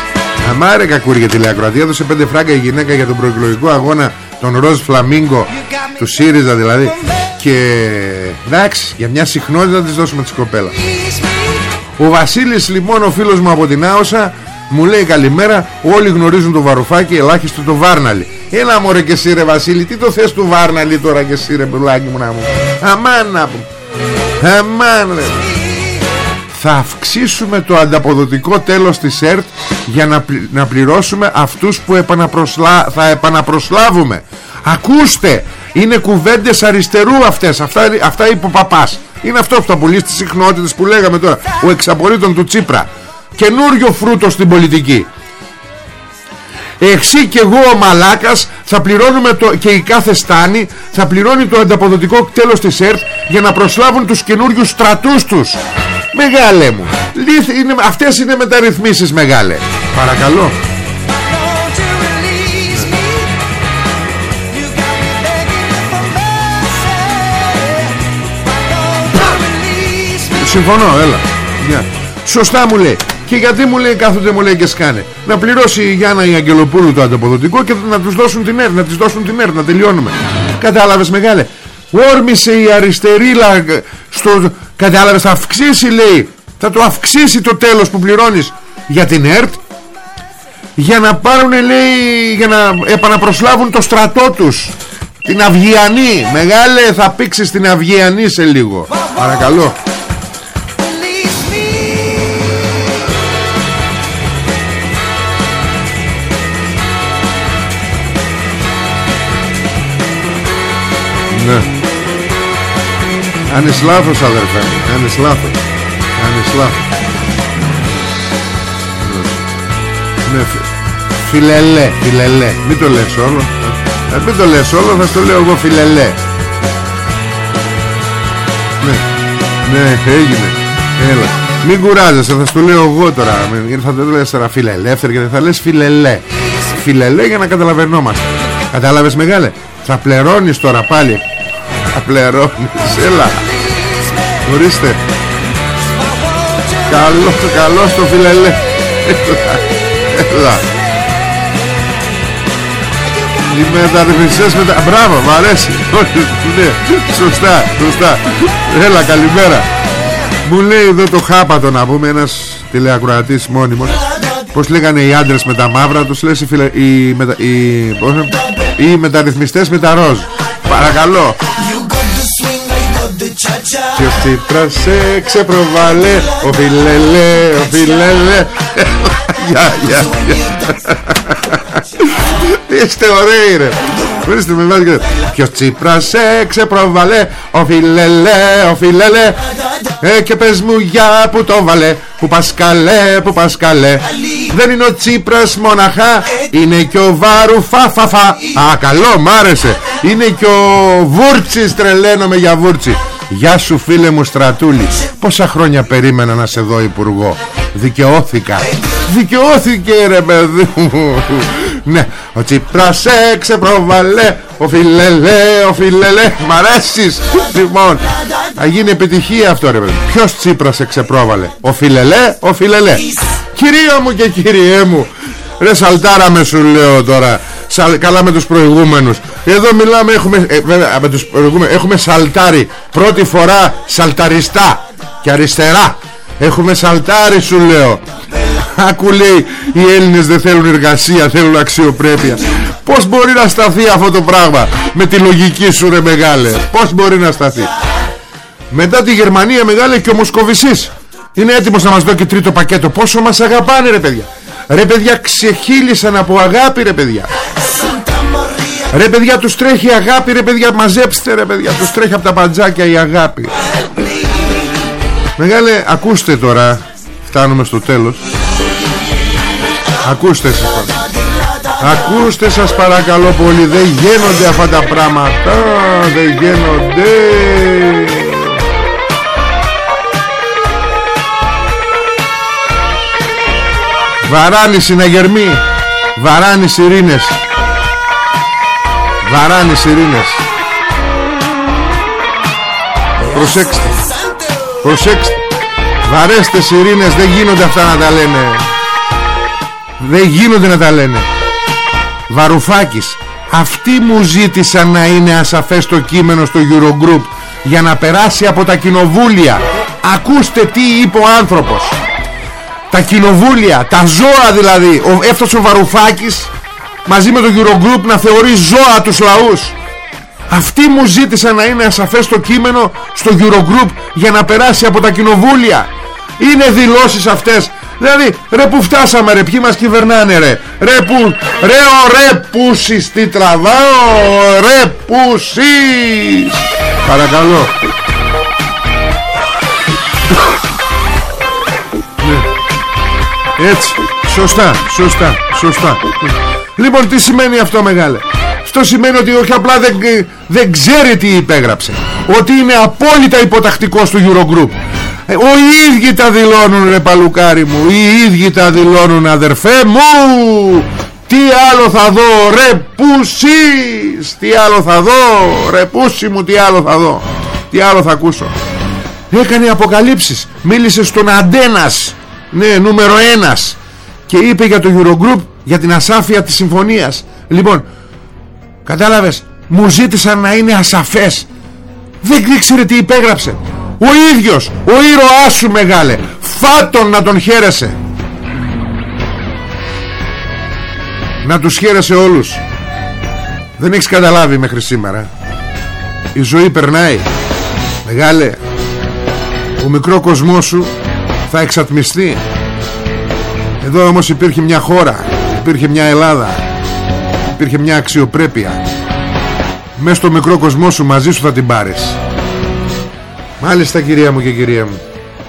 Αμάρε κακούρια τηλεακροατία Έδωσε πέντε φράγκα η γυναίκα για τον προεκλογικό αγώνα Τον Ροζ Φλαμίγκο Του ΣΥΡΙΖΑ δηλαδή. Και εντάξει για μια συχνότητα να της δώσουμε της κοπέλας. Ο Βασίλης λοιπόν ο φίλος μου από την Άωσα Μου λέει καλημέρα Όλοι γνωρίζουν το Βαρουφάκι Ελάχιστο το Βάρναλι Έλα μωρέ και εσύ ρε Βασίλη Τι το θες του Βάρναλι τώρα και εσύ ρε πουλάκι μου να μου Αμάν να μου Αμάν ρε θα αυξήσουμε το ανταποδοτικό τέλος της ΕΡΤ για να, να πληρώσουμε αυτούς που επαναπροσλά... θα επαναπροσλάβουμε. Ακούστε, είναι κουβέντες αριστερού αυτές, αυτά, αυτά είπε ο παπάς. Είναι αυτό που θα πουλήσει τις συχνότητες που λέγαμε τώρα, ο εξαπολύτων του Τσίπρα. Καινούριο φρούτο στην πολιτική. Εσύ και εγώ ο Μαλάκας θα πληρώνουμε το, και η κάθε στάνη θα πληρώνει το ανταποδοτικό τέλος της ΕΡΤ για να προσλάβουν τους καινούριους στρατούς τους. Μεγάλε μου. Είναι, αυτές είναι μεταρρυθμίσεις μεγάλε. Παρακαλώ. Συμφωνώ, έλα. Σωστά μου λέει. Και γιατί μου λέει κάθονται μου λέει και σκάνε. Να πληρώσει η Γιάννα η Αγγελοπούλου το ανταποδοτικό Και να τους δώσουν την ΕΡ Να τις δώσουν την ΕΡ να τελειώνουμε. Κατάλαβες μεγάλε. Όρμησε η αριστερίλα στο... Κατάλαβες θα αυξήσει λέει Θα το αυξήσει το τέλος που πληρώνεις Για την ΕΡΤ Για να πάρουν λέει Για να επαναπροσλάβουν το στρατό τους. Την Αυγιανή. Μεγάλε θα πήξεις την Αυγιανή σε λίγο. Παρακαλώ Ναι. Κάνεις λάθος αδερφέ μου. Κάνεις λάθος. Κάνεις λάθος. Ναι, ναι Φιλελέ Φιλελέ. Μην το λες όλο. Ε, Μην το λες όλο Θα στο λέω εγώ φιλελέ. Ναι. Ναι έγινε. Έλα. Μην κουράζεσαι θα στο λέω εγώ τώρα. Θα το λες τώρα φιλελεύθερη Και θα λες φιλελέ. Φιλελέ για να καταλαβαίνόμαστε Κατάλαβες μεγάλε; Θα πληρώνεις τώρα πάλι. Θα πληρώνεις Έλα. Ορίστε. Καλό, καλό στο φιλελέ. Έλα. Οι μεταρρυθμιστές μετα... Μπράβο, μ' αρέσει. Ναι, Σωστά, σωστά. Έλα, καλημέρα. Μου λέει εδώ το χάπατο να πούμε Ένας τηλεακροατής μόνιμος. Πώς λέγανε οι άντρες με τα μαύρα Τους λες οι, φιλε... οι, μετα... οι... οι μεταρρυθμιστές με τα ροζ. Παρακαλώ. Και ο Τσίπρας σε ξεπροβάλλε. Ο φιλελέ, ο φιλελέ. *laughs* Γεια, γεια, γεια. *laughs* Είστε ωραίοι ρε. Ορίστε με βάζει και Ποιος Τσίπρας ξεπρόβαλε Ο φιλελέ, ο φιλελέ ε, Και πες μου για που το βάλε Που πας καλέ, που πας καλέ. Δεν είναι ο Τσίπρας μοναχά Είναι και ο Βαρουφά φα, Α καλό μ' άρεσε. Είναι και ο Βούρτσις τρελαίνομαι για Βούρτσι. Γεια σου φίλε μου Στρατούλη. Πόσα χρόνια περίμενα να σε δω υπουργό. Δικαιώθηκα. Δικαιώθηκε ρε παιδί μου Ναι Ο Τσίπρας ξεπροβαλέ Ο φιλελέ Ο φιλελέ Μ' αρέσεις; Λοιπόν Θα γίνει επιτυχία αυτό ρε παιδί Ποιος Τσίπρας ξεπρόβαλε; Ο φιλελέ Ο φιλελέ Κυρία μου και κυριέ μου Ρε σαλτάρα με σου λέω τώρα. Καλά με τους προηγούμενους. Εδώ μιλάμε έχουμε, ε, βέβαια, με τους προηγούμενους, έχουμε σαλτάρι. Πρώτη φορά σαλταριστά Και αριστερά. Έχουμε σαλτάρι σου λέω Άκου λέει οι Έλληνες δεν θέλουν εργασία Θέλουν αξιοπρέπεια. Πως μπορεί να σταθεί αυτό το πράγμα; Με τη λογική σου ρε μεγάλε. Πως μπορεί να σταθεί; Μετά τη Γερμανία μεγάλε και ο Μοσκοβισής. Είναι έτοιμος να μας δώσει τρίτο πακέτο. Πόσο μας αγαπάνε ρε παιδιά. Ρε παιδιά ξεχύλισαν από αγάπη ρε παιδιά. Ρε παιδιά τους τρέχει αγάπη Ρε παιδιά. Μαζέψτε ρε παιδιά. Τους τρέχει από τα παντζάκια η αγάπη. Μεγάλε ακούστε τώρα. Φτάνουμε στο τέλος Ακούστε σας Ακούστε σας παρακαλώ πολύ. Δεν γίνονται αυτά τα πράγματα. Δεν γίνονται. Βαράνι συναγερμή Βαράνι ειρήνες. Βαράνι ειρήνες. Προσέξτε. Προσέξτε. Βαρέστε σιρήνες δεν γίνονται αυτά να τα λένε Δεν γίνονται να τα λένε Βαρουφάκης Αυτοί μου ζήτησαν να είναι ασαφές το κείμενο στο Eurogroup Για να περάσει από τα κοινοβούλια Ακούστε τι είπε ο άνθρωπος Τα κοινοβούλια Τα ζώα δηλαδή ο, Έφτασε ο Βαρουφάκης Μαζί με το Eurogroup να θεωρεί ζώα τους λαούς αυτοί μου ζήτησαν να είναι ασαφές το κείμενο στο Eurogroup για να περάσει από τα κοινοβούλια. Είναι δηλώσεις αυτές. Δηλαδή, ρε που φτάσαμε ρε, ποιοι μας κυβερνάνε ρε. Ρε που, ρε ο ρε πούσις, τι τραβάω, ρε πούσις. Παρακαλώ. Ναι. Έτσι, σωστά, σωστά, σωστά. Λοιπόν, τι σημαίνει αυτό μεγάλε; Αυτό σημαίνει ότι όχι απλά δεν, δεν ξέρει τι υπέγραψε Ότι είναι απόλυτα υποτακτικός στο Eurogroup ε, Οι ίδιοι τα δηλώνουν ρε παλουκάρι μου. Οι ίδιοι τα δηλώνουν αδερφέ μου. Τι άλλο θα δω ρε πούσις. Τι άλλο θα δω ρε πούσι μου Τι άλλο θα δω. Τι άλλο θα ακούσω. Έκανε αποκαλύψεις. Μίλησε στον Αντένας. Ναι νούμερο ένας. Και είπε για το Eurogroup Για την ασάφεια της συμφωνίας. Λοιπόν Κατάλαβες Μου ζήτησαν να είναι ασαφές. Δεν ήξερε τι υπέγραψε Ο ίδιος Ο ήρωάς σου μεγάλε Φάτον να τον χαίρεσαι. Να τους χαίρεσαι όλους. Δεν έχεις καταλάβει μέχρι σήμερα. Η ζωή περνάει. Μεγάλε Ο μικρό κοσμός σου Θα εξατμιστεί. Εδώ όμως υπήρχε μια χώρα Υπήρχε μια Ελλάδα υπήρχε μια αξιοπρέπεια. Μες στο μικρό κοσμό σου μαζί σου θα την πάρεις Μάλιστα κυρία μου και κυρία μου.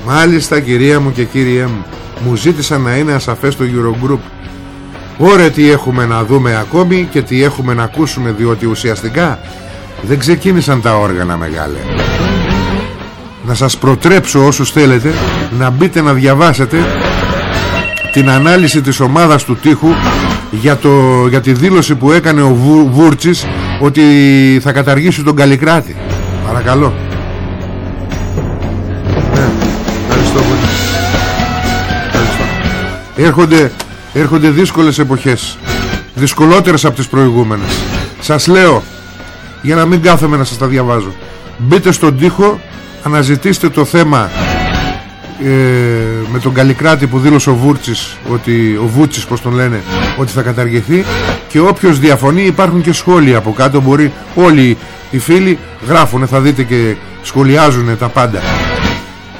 Μάλιστα κυρία μου και κυρία μου. Μου ζήτησαν να είναι ασαφές το Eurogroup. Ωραία τι έχουμε να δούμε ακόμη Και τι έχουμε να ακούσουμε Διότι ουσιαστικά δεν ξεκίνησαν τα όργανα μεγάλε. Να σας προτρέψω όσους θέλετε Να μπείτε να διαβάσετε Την ανάλυση της ομάδας του τείχου για, το, για τη δήλωση που έκανε ο Βου, Βούρτσης ότι θα καταργήσει τον Καλλικράτη. Παρακαλώ Έρχονται, έρχονται δύσκολες εποχές. Δυσκολότερες από τις προηγούμενες. Σας λέω για να μην κάθομαι να σας τα διαβάζω. Μπείτε στον τοίχο αναζητήστε το θέμα ε, με τον Καλλικράτη που δήλωσε ο Βούρτσης ότι, ο Βούτσης πως τον λένε ότι θα καταργηθεί. Και όποιος διαφωνεί υπάρχουν και σχόλια από κάτω. Μπορεί όλοι οι φίλοι γράφουν θα δείτε και σχολιάζουν τα πάντα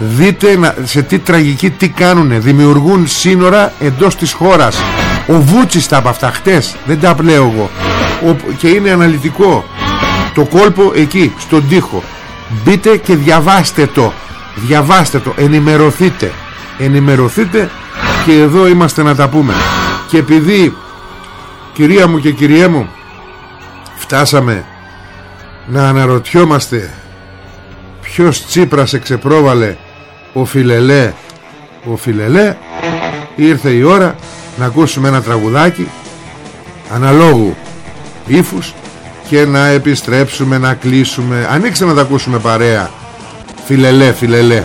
δείτε σε τι τραγική τι κάνουνε. Δημιουργούν σύνορα εντός της χώρας. Ο Βούτσης τα από αυτά χτες. Δεν τα πλέω εγώ. Και είναι αναλυτικό. Το κόλπο εκεί στον τοίχο. Μπείτε και διαβάστε το. Διαβάστε το. Ενημερωθείτε. Ενημερωθείτε και εδώ είμαστε να τα πούμε. Και επειδή κυρία μου και κυριέ μου φτάσαμε να αναρωτιόμαστε ποιος Τσίπρας εξεπρόβαλε ο Φιλελέ ο Φιλελέ ήρθε η ώρα να ακούσουμε ένα τραγουδάκι αναλόγου ύφους και να επιστρέψουμε να κλείσουμε. Ανοίξτε να τα ακούσουμε παρέα. Φιλελέ φιλελέ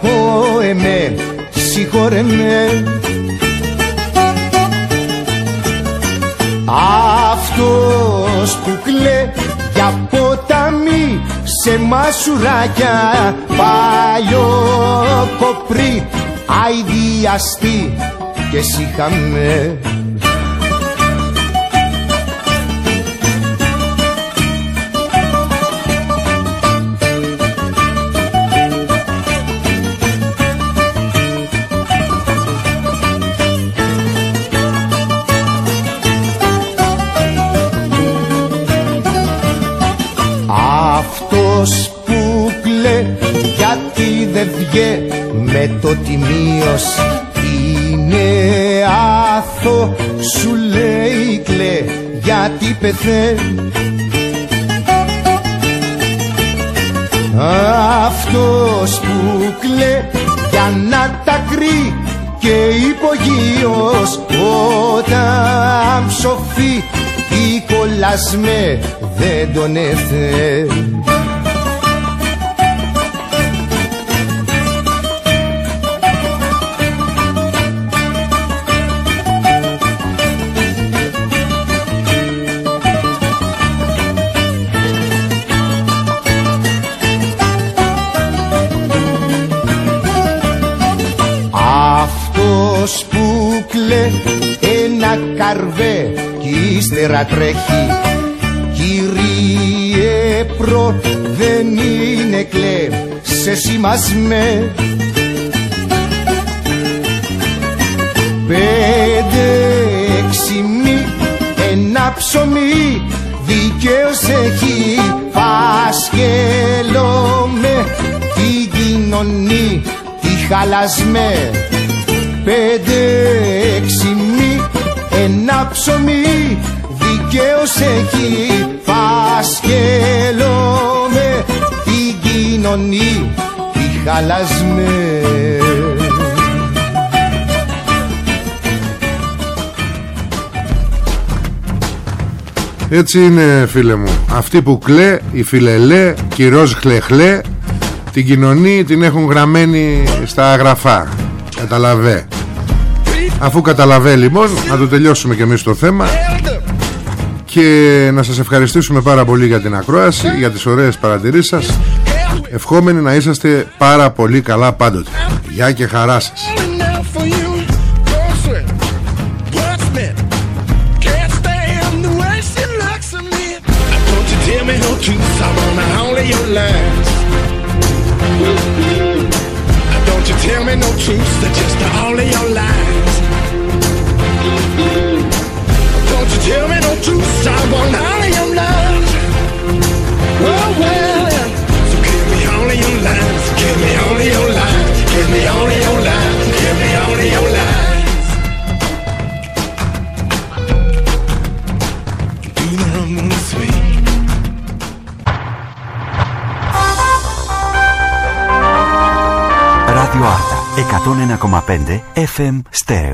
και από εμέ συγχωρεμέ Αυτός που κλέ για ποτάμι σε μασουράκια παλιό κοπρί αηδιαστή. Και συχαμέ με το τιμίος είναι άθο σου λέει κλε γιατί πεθαίνει. Αυτός που κλε για να τα κρύ και υπογείως όταν ψοφεί η κολλασμέ δεν τον έφερε καρβέ κι ύστερα τρέχει. Κύριε προ δεν είναι κλέ σε σημασμέ. Πέντε έξι μη ένα ψωμί δικαίως έχει. Φασκελό με την κοινωνή τη χαλασμέ. Πέντε έξι μη ένα ψωμί δικαίως έχει φασκελό με την κοινωνή τη χαλασμέ. Έτσι είναι φίλε μου. Αυτοί που κλέ, οι φιλελέ, κυρός χλεχλέ Την κοινωνή την έχουν γραμμένη στα αγραφά. Καταλαβέ Αφού καταλαβαίνει λοιπόν Να το τελειώσουμε και εμείς το θέμα. Και να σας ευχαριστήσουμε πάρα πολύ για την ακρόαση Για τις ωραίες παρατηρήσεις σας. Ευχόμενοι να είσαστε πάρα πολύ καλά πάντοτε. Γεια και χαρά σας. Don't you tell me no truth, just all of your lies. Tell me no truth. I want all of your love. Well, so give me all of your lies. Give me all of your lies. Give me all of your lies. Give me all of your lies. Do the wrong and sweet. Radio Arta 101,5 FM Stereo